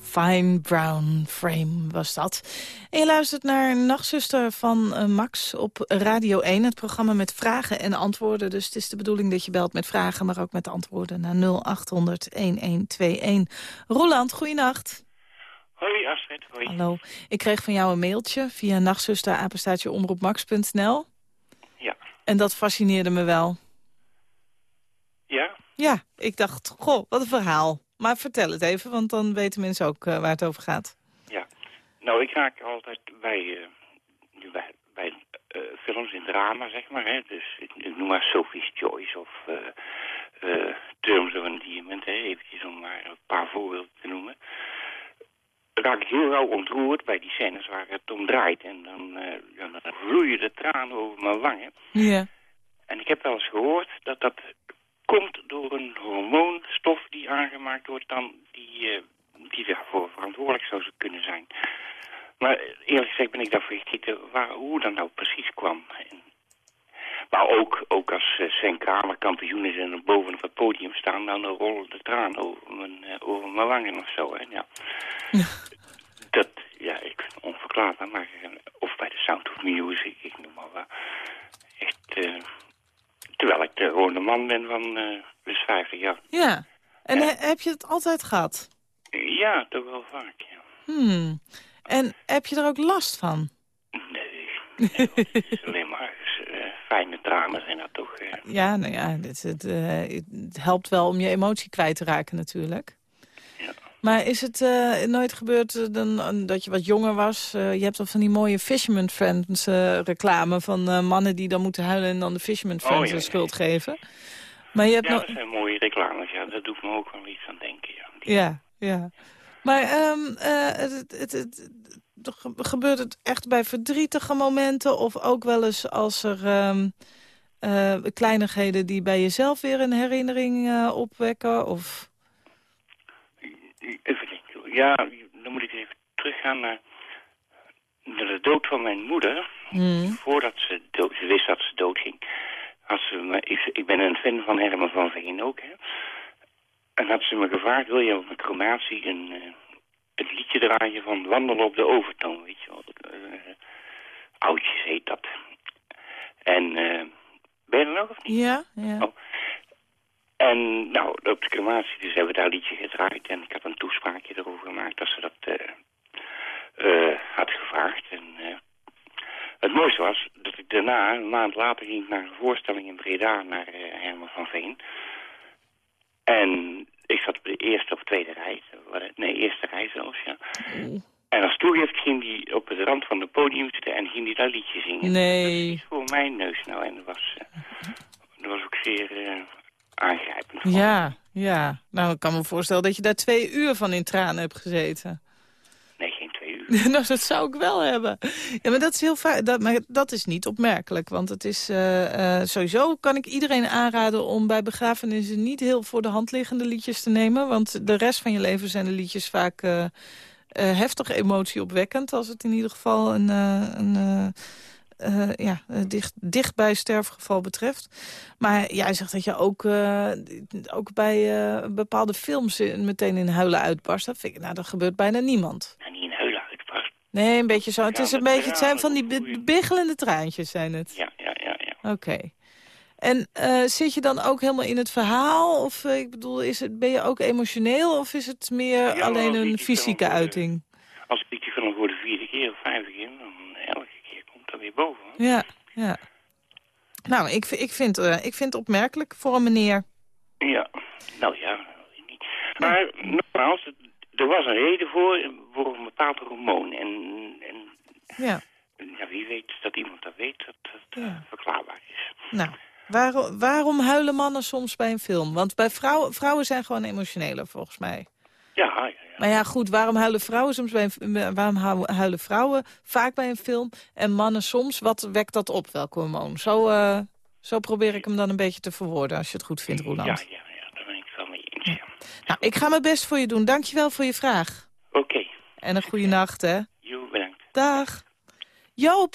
Fine Brown Frame was dat. En je luistert naar Nachtzuster van eh, Max op Radio 1. Het programma met vragen en antwoorden. Dus het is de bedoeling dat je belt met vragen, maar ook met antwoorden naar 0800-1121. Roland, goeienacht. Hoi Astrid, hoi. Hallo. Ik kreeg van jou een mailtje via nachtzuster-omroepmax.nl. Ja. En dat fascineerde me wel. Ja? Ja, ik dacht, goh, wat een verhaal. Maar vertel het even, want dan weten mensen ook eh, waar het over gaat. Ja. Nou, ik raak altijd bij, eh, bij, bij eh, films in drama, zeg maar. Hè. Dus ik, ik noem maar Sophie's Choice of Terms of Endearment, hè. Eventjes om maar een paar voorbeelden te noemen. Raak ik heel gauw ontroerd bij die scènes waar het om draait. En dan, ja, dan vloeien de tranen over mijn wangen. Ja. En ik heb wel eens gehoord dat dat komt door een hormoonstof die aangemaakt wordt dan die, eh, die daarvoor verantwoordelijk zou kunnen zijn. Maar eh, eerlijk gezegd ben ik daarvoor vergeten waar, hoe dat nou precies kwam. En, maar ook, ook als uh, Sven Kramer kampioen is en boven op het podium staan, dan rollen de tranen over mijn, eh, over mijn wangen of zo. Hè? Ja. dat, ja, ik vind het onverklaarbaar. Maar, eh, of bij de Sound of Music, ik noem maar wat. Echt, eh, terwijl ik de gewone man ben van eh dus 50 jaar. Ja. En he- heb je het altijd gehad? Ja, toch wel vaak, ja. Hmm. En heb je er ook last van? Het is alleen maar eh, fijne tranen zijn dat toch. eh. Ja, nou ja, het, eh, het helpt wel om je emotie kwijt te raken natuurlijk. Maar is het eh, nooit gebeurd eh, dan, eh, dat je wat jonger was? Je hebt toch van die mooie Fisherman Friends reclame... van mannen die dan moeten huilen en dan de Fisherman Friends Oh, ja, de ja. schuld geven. Maar je hebt Ja, nog... dat zijn mooie reclames, ja. Dat doet me ook wel iets aan denken, ja. Ja, ja. Maar ehm, eh, het, het, het, het- ge- gebeurt het echt bij verdrietige momenten... of ook wel eens als er ehm, eh, kleinigheden die bij jezelf weer een herinnering opwekken? Of... Ja, dan moet ik even teruggaan naar, de dood van mijn moeder. Hmm. Voordat ze dood, ze wist dat ze doodging. Had ze me, ik, ik ben een fan van Herman van Veen ook, hè. En had ze me gevraagd, wil je op mijn crematie een, eh, het liedje draaien van Wandelen op de Overtoon, weet je wel. Eh, oudjes heet dat. En, eh, ben je er nog of niet? Ja, ja. Oh. En nou, op de crematie dus hebben we daar liedje gedraaid. En ik had een toespraakje erover gemaakt dat ze dat eh, eh, had gevraagd. En eh, het mooiste was dat ik daarna, een maand later, ging naar een voorstelling in Breda naar Herman van Veen. En ik zat op de eerste of tweede rij. Nee, eerste rij zelfs, ja. En als toegift ging hij op de rand van het podium zitten en ging hij dat liedje zingen. Nee. Voor mijn neus nou. En dat was, dat was ook zeer Ja, ja. Nou, ik kan me voorstellen dat je daar twee uur van in tranen hebt gezeten. Nee, geen twee uur. *laughs* nou, dat zou ik wel hebben. Ja, maar dat is heel vaak. Dat, maar dat is niet opmerkelijk. Want het is eh, eh, sowieso kan ik iedereen aanraden om bij begrafenissen niet heel voor de hand liggende liedjes te nemen. Want de rest van je leven zijn de liedjes vaak eh, heftig emotieopwekkend. Als het in ieder geval een, een eh, ja, eh, dicht, dichtbij sterfgeval betreft. Maar jij zegt dat je ook, eh, ook bij bepaalde films meteen in huilen uitbarst. Dat, vind ik, nou, dat gebeurt bijna niemand. En niet in huilen uitbarst. Nee, een beetje zo. Het, is een beetje, het zijn van die biggelende traantjes, zijn het. Ja, ja, ja, ja. Oké. En zit je dan ook helemaal in het verhaal? Of ik bedoel, is het, ben je ook emotioneel? Of is het meer Ja, alleen een fysieke uiting? Als ik die film voor de vierde keer of vijfde keer, dan boven. Ja, ja. Nou, ik, ik, vind, eh, ik vind het opmerkelijk voor een meneer. Ja, nou ja, niet. Maar nogmaals, het- er was een reden voor, voor een bepaald hormoon. En, en Ja, ja, wie weet dat iemand dat weet, dat dat Ja. verklaarbaar is. nou. Waarom, waarom huilen mannen soms bij een film? Want bij vrouwen, vrouwen zijn gewoon emotioneler, volgens mij. Ja, ja, ja. Maar ja, goed, waarom huilen vrouwen soms bij een, waarom hu- huilen vrouwen vaak bij een film en mannen soms? Wat wekt dat op, welk hormoon? Zo, eh, zo probeer ik hem dan een beetje te verwoorden, als je het goed vindt, Roland. Ja, ja, ja, daar ben ik wel mee eens. Ja. Nou, ik ga mijn best voor je doen. Dankjewel voor je vraag. Oké. En een goede nacht, hè? Jo, bedankt. Dag. Joop.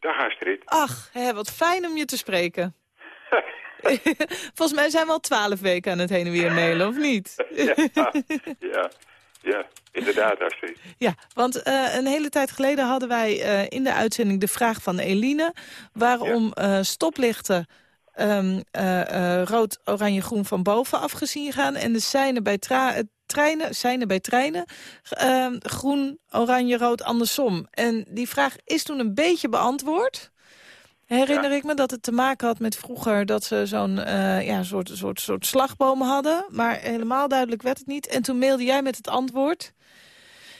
Dag Astrid. Ach, hè, wat fijn om je te spreken. *laughs* *laughs* Volgens mij zijn we al twaalf weken aan het heen en weer mailen, of niet? *laughs* ja, ja, ja, inderdaad Astrid. Ja, want eh, een hele tijd geleden hadden wij eh, in de uitzending de vraag van Eline... waarom eh, stoplichten ehm, eh, eh, rood, oranje, groen van boven afgezien gaan... en de seinen bij treinen, seinen bij treinen ehm, groen, oranje, rood andersom. En die vraag is toen een beetje beantwoord... Herinner ik me dat het te maken had met vroeger dat ze zo'n eh, ja, soort, soort, soort slagboom hadden. Maar helemaal duidelijk werd het niet. En toen mailde jij met het antwoord.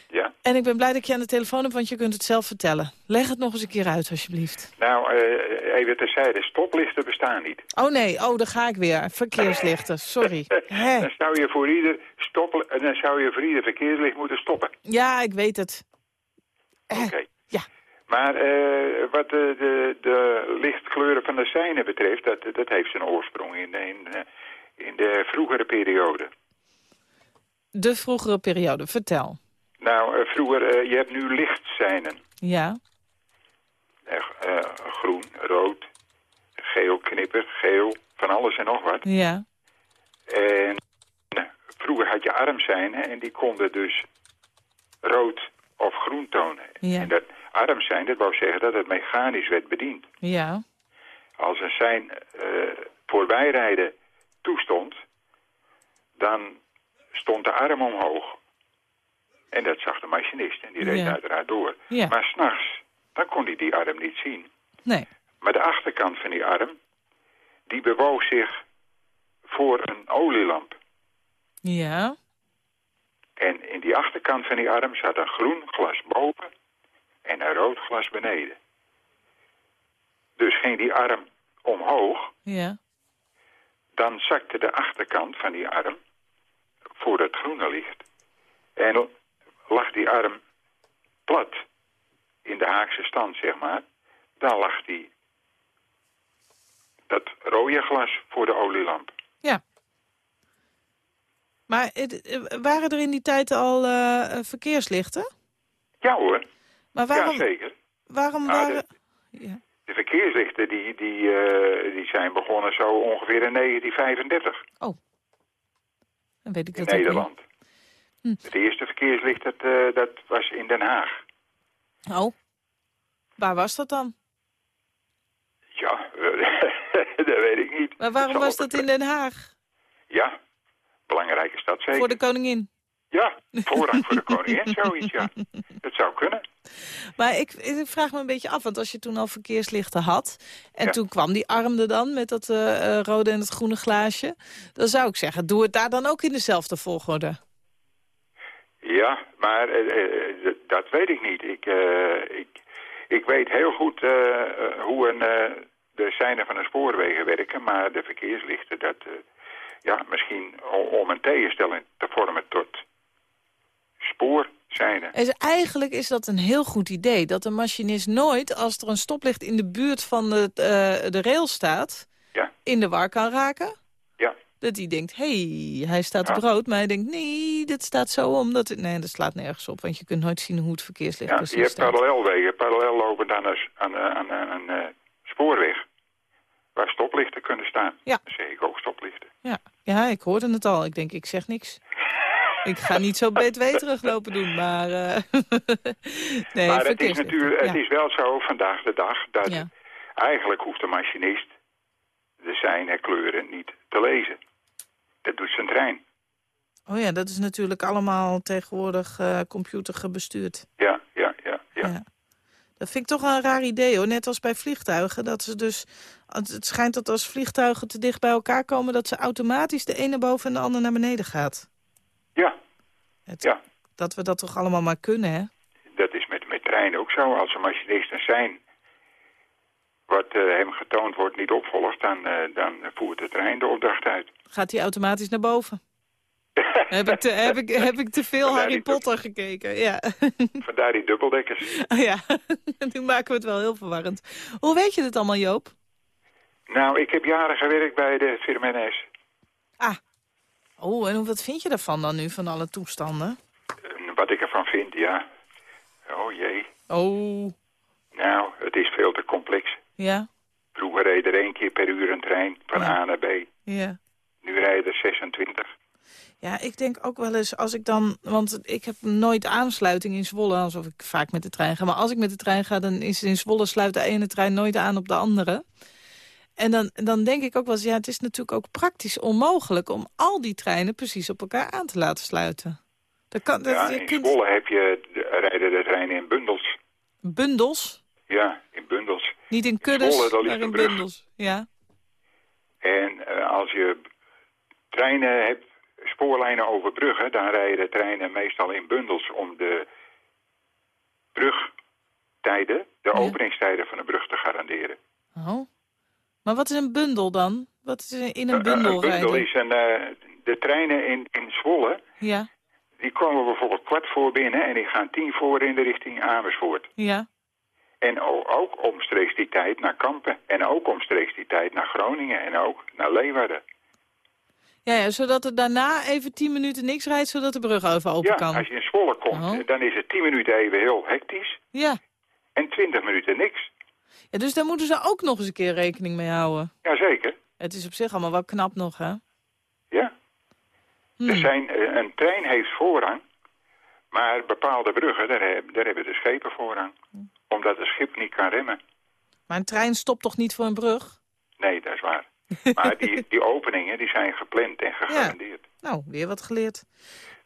Ja. En ik ben blij dat ik je aan de telefoon heb, want je kunt het zelf vertellen. Leg het nog eens een keer uit, alsjeblieft. Nou, eh, even terzijde, stoplichten bestaan niet. Oh nee, oh, daar ga ik weer. Verkeerslichten, sorry. *laughs* Dan zou je voor ieder stop, dan zou je voor ieder verkeerslicht moeten stoppen. Ja, ik weet het. Oké. Maar eh, wat de, de, de lichtkleuren van de seinen betreft, dat, dat heeft zijn oorsprong in, in, eh, in de vroegere periode. De vroegere periode, vertel. Nou, eh, vroeger, je hebt nu lichtseinen. Ja, groen, rood, geel, knipper, geel, van alles en nog wat. ja, En vroeger had je armseinen en die konden dus rood of groen tonen. Ja. En dat armsein, dat wou zeggen dat het mechanisch werd bediend. ja, Als een sein eh voorbijrijden toestond, dan stond de arm omhoog. En dat zag de machinist en die reed Ja. uiteraard door. Ja. Maar s'nachts, dan kon hij die arm niet zien. nee. Maar de achterkant van die arm, die bewoog zich voor een olielamp. Ja, En in die achterkant van die arm zat een groen glas boven en een rood glas beneden. Dus ging die arm omhoog, ja, dan zakte de achterkant van die arm voor het groene licht. En lag die arm plat in de Haagse stand, zeg maar. Dan lag die dat rode glas voor de olielamp. ja. Maar eh, waren er in die tijd al eh, verkeerslichten? Ja hoor, Maar waarom, ja zeker. waarom Nou, waren... de- Ja. De verkeerslichten die, die, eh, die zijn begonnen zo ongeveer in 1935 Dan weet ik in dat. Nederland. Het eerste verkeerslicht dat, eh, dat was in Den Haag. Oh, waar was dat dan? Ja, *laughs* dat weet ik niet. Maar waarom was dat in Den Haag? Ja, belangrijke stad zeker. Voor de koningin. Ja, voorrang voor de koningin, zoiets, ja. Dat zou kunnen. Maar ik, ik vraag me een beetje af, want als je toen al verkeerslichten had... en Ja. toen kwam die arm er dan met dat eh, eh, rode en het groene glaasje... dan zou ik zeggen, doe het daar dan ook in dezelfde volgorde. Ja, maar eh, dat weet ik niet. Ik, ik, ik weet heel goed hoe een, de seinen van de spoorwegen werken, maar de verkeerslichten, dat, ja, misschien om een tegenstelling te vormen tot spoorseinen. En eigenlijk is dat een heel goed idee. Dat de machinist nooit, als er een stoplicht in de buurt van de, eh, de rail staat... Ja. in de war kan raken. Ja. Dat hij denkt, hé, hey, hij staat op Ja. rood. Maar hij denkt, nee, dit staat zo om. Dat het... Nee, dat slaat nergens op. Want je kunt nooit zien hoe het verkeerslicht Ja, precies je hebt parallelwegen, parallel lopen aan een, aan, een- aan, een- een eh, spoorweg. Waar stoplichten kunnen staan. Ja. Dan zeg ik ook stoplichten. Ja. ja, ik hoorde het al. Ik denk, ik zeg niks. Ik ga niet zo bedweterig lopen doen, maar... eh, *laughs* nee, maar het is natuurlijk, het Ja. is wel zo vandaag de dag dat Ja. eigenlijk hoeft de machinist de zijn en kleuren niet te lezen. Dat doet zijn trein. Oh ja, dat is natuurlijk allemaal tegenwoordig eh computergebestuurd. Ja, ja, ja, ja. Ja. Dat vind ik toch een raar idee hoor. Net als bij vliegtuigen. Dat ze dus, het schijnt dat als vliegtuigen te dicht bij elkaar komen... dat ze automatisch de ene boven en de ander naar beneden gaat. Ja, Het- ja. Dat we dat toch allemaal maar kunnen, hè? Dat is met, met treinen ook zo. Als een machinist een sein wat eh, hem getoond wordt niet opvolgt, dan, eh, dan voert de trein de opdracht uit. Gaat hij automatisch naar boven? *laughs* heb, ik te, heb, ik, heb ik te veel Vandaar Harry Potter gekeken? Ja. *laughs* Vandaar die dubbeldekkers. Oh ja, *laughs* nu maken we het wel heel verwarrend. Hoe weet je dit allemaal, Joop? Nou, ik heb jaren gewerkt bij de firma NS. Ah. Oh, en wat vind je daarvan dan nu, van alle toestanden? Een wat ik ervan vind, ja. Oh jee. Oh, Nou, het is veel te complex. ja, Vroeger reed er één keer per uur een trein van Ja. A naar B. ja. Nu rijden er 26. Ja, ik denk ook wel eens als ik dan... Want ik heb nooit aansluiting in Zwolle, alsof ik vaak met de trein ga. Maar als ik met de trein ga, dan is in Zwolle sluit de ene trein nooit aan op de andere. En dan, dan denk ik ook wel eens, ja, het is natuurlijk ook praktisch onmogelijk... om al die treinen precies op elkaar aan te laten sluiten. Dat kan, dat, Ja, je in kunt Zwolle heb je, de- rijden de treinen in bundels. bundels, Ja, in bundels. niet in kuddes, Zwolle, daar ligt maar in bundels. Ja, En eh, als je treinen hebt, spoorlijnen over bruggen, dan rijden de treinen meestal in bundels om de brugtijden, de openingstijden van de brug te garanderen. oh. Maar wat is een bundel dan? Wat is in een bundel een bundel is een, eh, de treinen in, in Zwolle, Ja, die komen bijvoorbeeld kwart voor binnen en die gaan tien voor in de richting Amersfoort. ja. En ook omstreeks die tijd naar Kampen. En ook omstreeks die tijd naar Groningen en ook naar Leeuwarden. Ja, ja, zodat er daarna even tien minuten niks rijdt, zodat de brug even open Ja, kan. als je in Zwolle komt, Oh. dan is het 10 minuten even heel hectisch Ja. en 20 minuten niks. Ja, dus daar moeten ze ook nog eens een keer rekening mee houden. Jazeker, Het is op zich allemaal wel knap nog, hè? ja. Hm. Er zijn, eh, een trein heeft voorrang, maar bepaalde bruggen, daar, daar hebben de schepen voorrang. Hm. Omdat het schip niet kan remmen. Maar een trein stopt toch niet voor een brug? Nee, dat is waar. *laughs* Maar die, die openingen die zijn gepland en gegarandeerd. Nou, weer wat geleerd.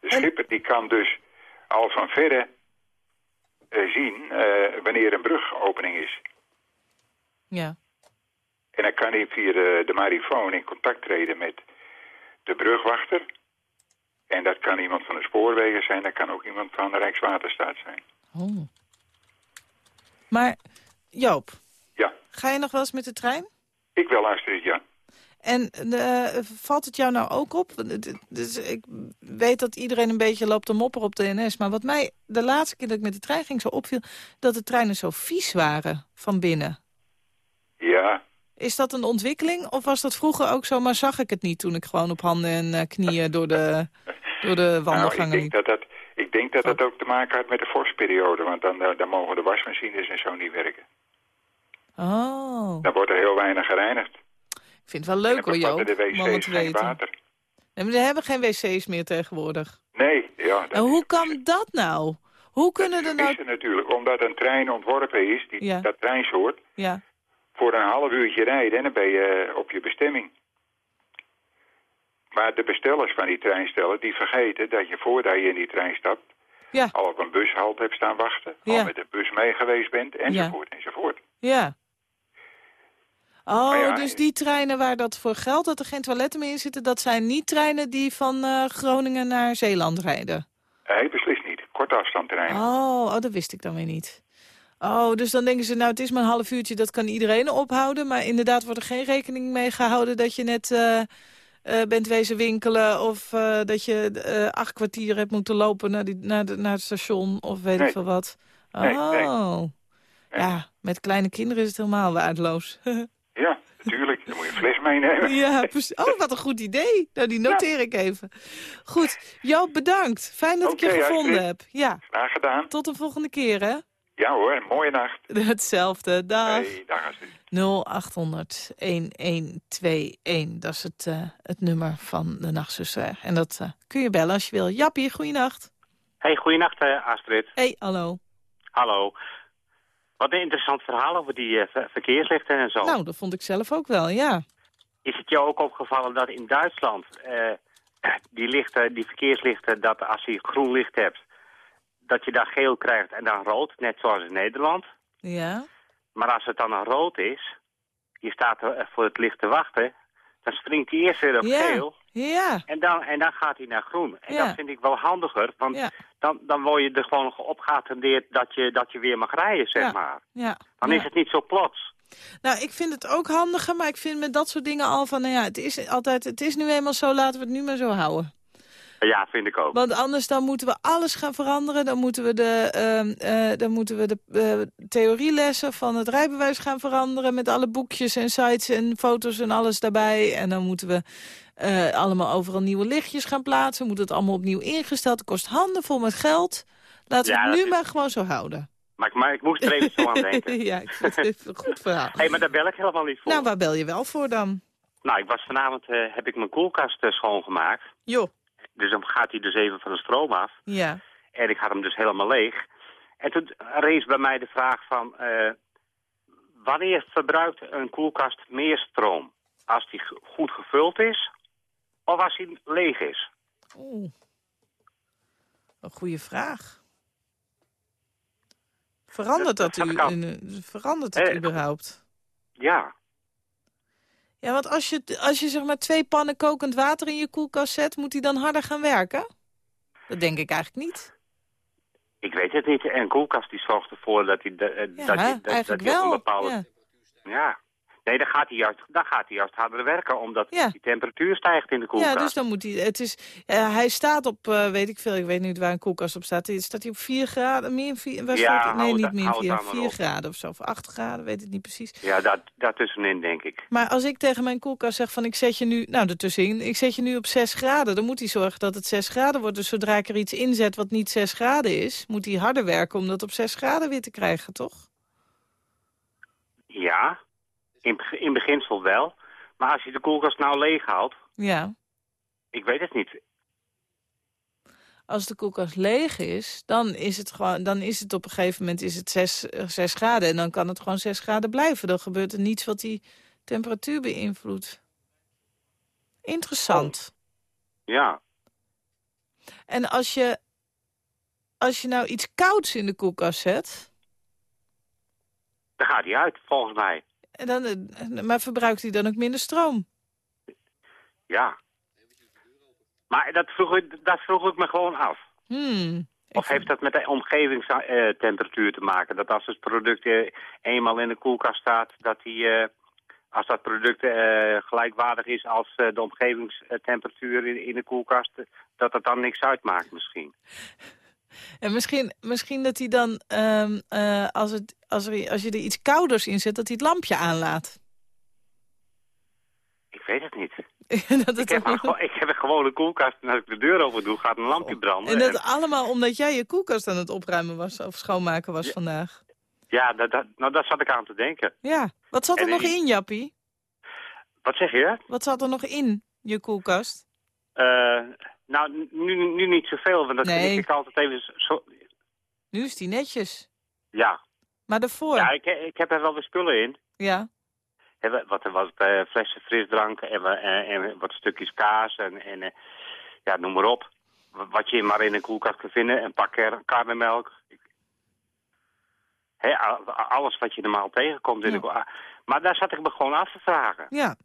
De schipper die kan dus al van verre eh, zien eh, wanneer een brugopening is. Ja. En dan kan hij via de, de marifoon in contact treden met de brugwachter. En dat kan iemand van de spoorwegen zijn, dat kan ook iemand van de Rijkswaterstaat zijn. Oh. Maar, Joop, Ja, ga je nog wel eens met de trein? ik wel Astrid, ja. En eh, valt het jou nou ook op? Dus ik weet dat iedereen een beetje loopt te mopperen op de NS. Maar wat mij de laatste keer dat ik met de trein ging zo opviel... dat de treinen zo vies waren van binnen. Ja, Is dat een ontwikkeling of was dat vroeger ook zo... maar zag ik het niet toen ik gewoon op handen en eh, knieën door de, door de nou, ik wandelgangen denk liep? dat dat, ik denk dat dat ook te maken had met de vorstperiode. Want dan, eh, dan mogen de wasmachines en zo niet werken. Oh, Dan wordt er heel weinig gereinigd. ik vind het wel leuk hoor, Joop, om wc's te weten. water. Nee, maar we hebben geen wc's meer tegenwoordig. Nee, ja. Dat En hoe kan dat nou? Hoe kunnen er is nou... er natuurlijk, omdat een trein ontworpen is, die, Ja. dat treinsoort, Ja, voor een half uurtje rijden en dan ben je op je bestemming. Maar de bestellers van die treinstellen, die vergeten dat je voordat je in die trein stapt, Ja. al op een bushalte hebt staan wachten, Ja. al met de bus mee geweest bent, enzovoort, enzovoort. ja. Oh, dus die treinen waar dat voor geldt, dat er geen toiletten meer in zitten... dat zijn niet treinen die van eh, Groningen naar Zeeland rijden? Nee, beslist niet. Korte afstandtreinen. Oh, oh, dat wist ik dan weer niet. Oh, dus dan denken ze, nou, het is maar een half uurtje, dat kan iedereen ophouden. Maar inderdaad wordt er geen rekening mee gehouden dat je net eh, bent wezen winkelen... of eh, dat je acht kwartier hebt moeten lopen naar, die, naar, de, naar het station of weet Nee. ik veel wat. Oh, Nee, nee. ja, met kleine kinderen is het helemaal waardeloos. *laughs* Ja, natuurlijk. Dan moet je een fles meenemen. ja, precies. Oh, wat een goed idee. Nou, die noteer ik even. Goed, Joop, bedankt. Fijn dat ik je gevonden heb. Ja, Graag gedaan. tot de volgende keer, hè? Ja hoor, een mooie nacht. *laughs* Hetzelfde, dag. Hey, dag Astrid. 0800 1121. Dat is het, eh, het nummer van de nachtzuster. En dat eh, kun je bellen als je wil. Jappie, goeienacht. Hey, goeienacht eh, Astrid. Hey, hallo. Hallo. Wat een interessant verhaal over die eh, ver- verkeerslichten en zo. Nou, dat vond ik zelf ook wel, ja. Is het jou ook opgevallen dat in Duitsland eh, die lichten, die verkeerslichten, dat als je groen licht hebt, dat je dan geel krijgt en dan rood, net zoals in Nederland. Ja? Maar als het dan een rood is, je staat er voor het licht te wachten, dan springt hij eerst weer op Ja. geel Ja. en dan, en dan gaat hij naar groen. En Ja. dat vind ik wel handiger, want Ja. dan, dan word je er gewoon op geattendeerd dat je, dat je weer mag rijden, zeg maar. Ja. Dan is het niet zo plots. Nou, ik vind het ook handiger, maar ik vind met dat soort dingen al van... Nou ja, het is altijd, het is nu eenmaal zo, laten we het nu maar zo houden. Ja, vind ik ook. Want anders dan moeten we alles gaan veranderen. Dan moeten we de, eh, dan moeten we de eh, theorielessen van het rijbewijs gaan veranderen... met alle boekjes en sites en foto's en alles daarbij. En dan moeten we eh, allemaal overal nieuwe lichtjes gaan plaatsen. Moet het allemaal opnieuw ingesteld. Het kost handen vol met geld. Laten we het nu is- maar gewoon zo houden. Maar, ik- maar ik moest er even zo aan denken. *laughs* ja, ik vind het een goed verhaal. Hé, maar daar bel ik helemaal niet voor. Nou, waar bel je wel voor dan? Nou, ik was vanavond, heb ik mijn koelkast schoongemaakt. Jo. Dus dan gaat hij dus even van de stroom af. Ja. En ik had hem dus helemaal leeg. En toen rees bij mij de vraag van... eh, wanneer verbruikt een koelkast meer stroom? Als die goed gevuld is of als hij leeg is? Oeh. Een goede vraag. Verandert dat, dat u, in- verandert het Eh, überhaupt? Ja. Ja, want als je, als je zeg maar twee pannen kokend water in je koelkast zet... moet die dan harder gaan werken? Dat denk ik eigenlijk niet. Ik weet het niet. En een koelkast die zorgt ervoor dat hij, eh, Ja, dat dat, dat op een bepaalde... Ja. Ja. Nee, dan gaat, hij juist, dan gaat hij juist harder werken, omdat Ja. die temperatuur stijgt in de koelkast. Ja, dus dan moet hij... Het is, eh, hij staat op, eh, weet ik veel, ik weet niet waar een koelkast op staat. Staat hij op 4 graden? Meer, vier, waar Ja, staat hij? Nee, niet meer hou het 4, dan maar 4 op. graden of zo. Of 8 graden, weet het niet precies. Ja, daar, daartussenin denk ik. Maar als ik tegen mijn koelkast zeg van ik zet je nu, nou ertussenin, ik zet je nu op 6 graden, dan moet hij zorgen dat het 6 graden wordt. Dus zodra ik er iets inzet wat niet 6 graden is, moet hij harder werken om dat op 6 graden weer te krijgen, toch? Ja, in, in beginsel wel. Maar als je de koelkast nou leeg haalt, Ja. ik weet het niet. Als de koelkast leeg is, dan is het gewoon, dan is het op een gegeven moment is het 6, eh, 6 graden en dan kan het gewoon 6 graden blijven. Dan gebeurt er niets wat die temperatuur beïnvloedt. Interessant. Ja, En als je, als je nou iets kouds in de koelkast zet, dan gaat hij uit, volgens mij. En dan, eh, maar verbruikt hij dan ook minder stroom? Ja. Maar dat vroeg, ik, dat vroeg ik me gewoon af. Hmm. Of heeft dat met de omgevingstemperatuur te maken? Dat als het product eh, eenmaal in de koelkast staat, dat die, eh, als dat product gelijkwaardig is als de omgevingstemperatuur in, in de koelkast, dat dat dan niks uitmaakt misschien. En misschien, misschien dat hij dan, ehm, eh, als, het, als, er, als je er iets kouders in zet, dat hij het lampje aanlaat. Ik weet het niet. *laughs* dat Ik heb, gewoon- ik heb gewoon een koelkast en als ik de deur open doe, gaat een lampje branden. En dat En- allemaal omdat jij je koelkast aan het opruimen was of schoonmaken was vandaag. ja, dat, dat, nou, daar zat ik aan te denken. Ja. Wat zat er En nog in, Jappie? Wat zeg je? Wat zat er nog in je koelkast? Eh, nou, nu, nu niet zoveel, want dat Nee. vind ik altijd even zo... Nu is die netjes. Ja, Maar daarvoor? ja ik, ik heb er wel weer spullen in. Ja. Hè, Wat, wat, eh, flessen frisdrank en, en, wat stukjes kaas en, en eh, ja, noem maar op. Wa- Wat je maar in een koelkast kan vinden. Een pak karnemelk. A- alles wat je normaal tegenkomt in de koelkast. Maar daar zat ik me gewoon af te vragen. Ja.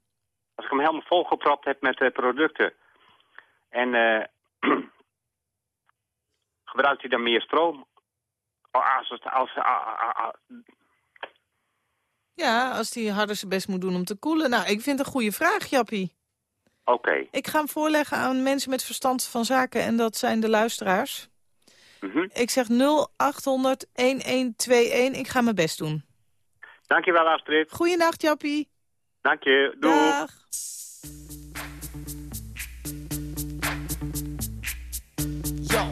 Als ik hem helemaal volgepropt heb met eh, producten. En eh, *clears throat* gebruikt hij dan meer stroom? Als het, als, ah. Ja, als hij harder zijn best moet doen om te koelen. Nou, ik vind het een goede vraag, Jappie. Oké. Ik ga hem voorleggen aan mensen met verstand van zaken en dat zijn de luisteraars. Mhm. Ik zeg 0800 1121. Ik ga mijn best doen. Dankjewel Astrid. Goeienacht, Jappie. Dank je. Doei.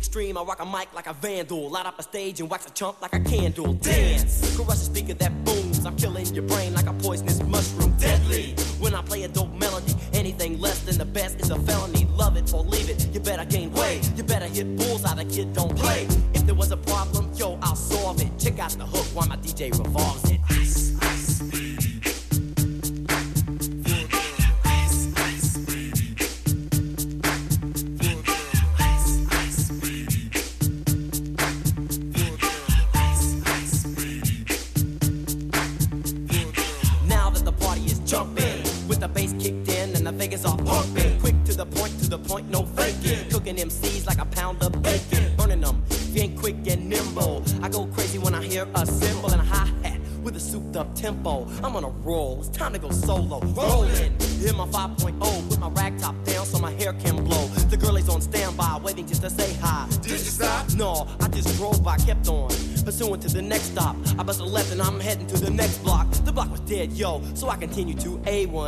extreme, I rock a mic like a vandal. Light up a stage and wax a chump like a candle. Dance, crush a speaker that booms. I'm killing your brain like a poisonous mushroom. Deadly.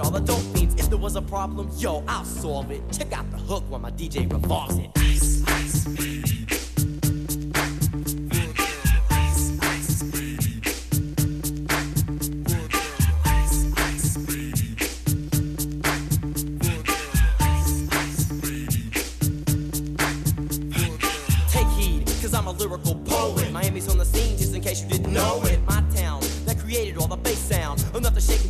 all dope fiends. If there was a problem, yo, I'll solve it. Check out the hook while my DJ revolves it. Ice, ice, Take heed, I'm a lyrical poet. Miami's on the scene, just in case you didn't know it. My town that created all the bass sound. Enough to shake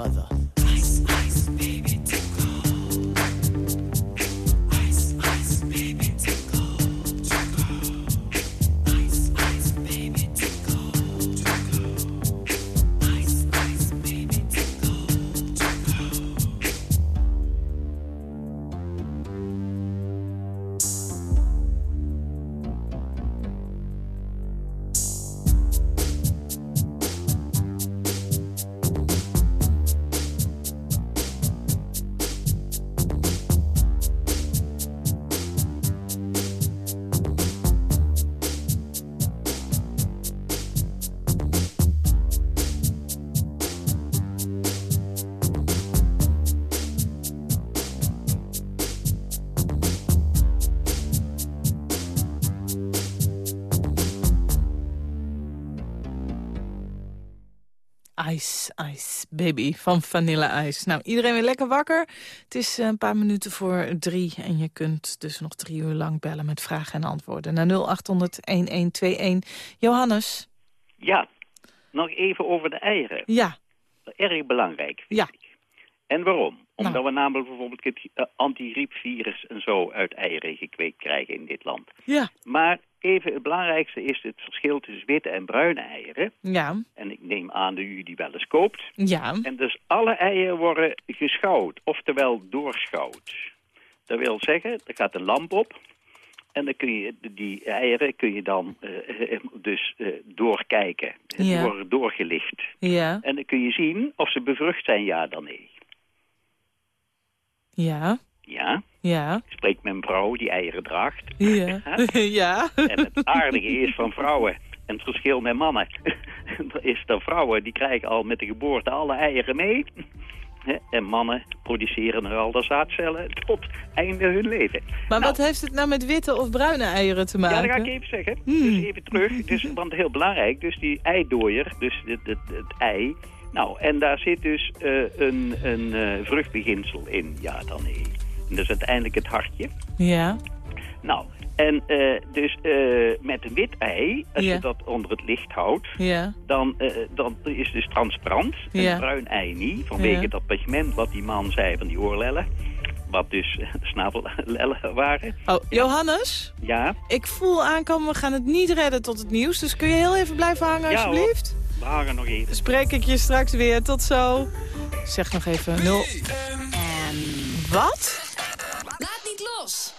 mother. Baby van Vanilla Ice. Nou, iedereen weer lekker wakker. Het is eh, een paar minuten voor drie. En je kunt dus nog drie uur lang bellen met vragen en antwoorden. Naar 0800-1121. Johannes? Ja, nog even over de eieren. Ja. Erg belangrijk. Ja. En waarom? Omdat Nou. we namelijk bijvoorbeeld het uh, antigriepvirus en zo uit eieren gekweekt krijgen in dit land. Ja. Maar even het belangrijkste is het verschil tussen witte en bruine eieren. Ja. En ik neem aan dat u die wel eens koopt. Ja. En dus alle eieren worden geschouwd, oftewel doorschouwd. Dat wil zeggen, er gaat een lamp op. En dan kun je die eieren kun je dan eh, eh, dus eh, doorkijken. Die Ja. worden doorgelicht. Ja. En dan kun je zien of ze bevrucht zijn, ja dan nee. Ja. Ja, Ja. ik spreek met een vrouw die eieren draagt. Ja. *laughs* ja. En het aardige is van vrouwen, en het verschil met mannen, *laughs* is dat vrouwen die krijgen al met de geboorte alle eieren mee. En mannen produceren er al de zaadcellen tot einde hun leven. Maar wat heeft het nou met witte of bruine eieren te maken? Ja, dat ga ik even zeggen. Hmm. Dus even terug. Dus, want heel belangrijk, dus die eidooier, dus het, het, het ei. Nou, en daar zit dus eh, een, een eh, vruchtbeginsel in. Ja, dan nee. En dat is uiteindelijk het hartje. Ja. Nou, en eh, dus met een wit ei, als Ja. je dat onder het licht houdt, Ja. dan, dan is het dus transparant. En Ja. een bruin ei niet, vanwege dat pigment wat die man zei van die oorlellen. Wat dus *laughs* snavellellen waren. Oh, Johannes? Ja, Ik voel aankomen, we gaan het niet redden tot het nieuws. Dus kun je heel even blijven hangen, Ja, alsjeblieft? We hangen nog even. Spreek ik je straks weer. Tot zo. Zeg nog even 0. En wat? Laat niet los.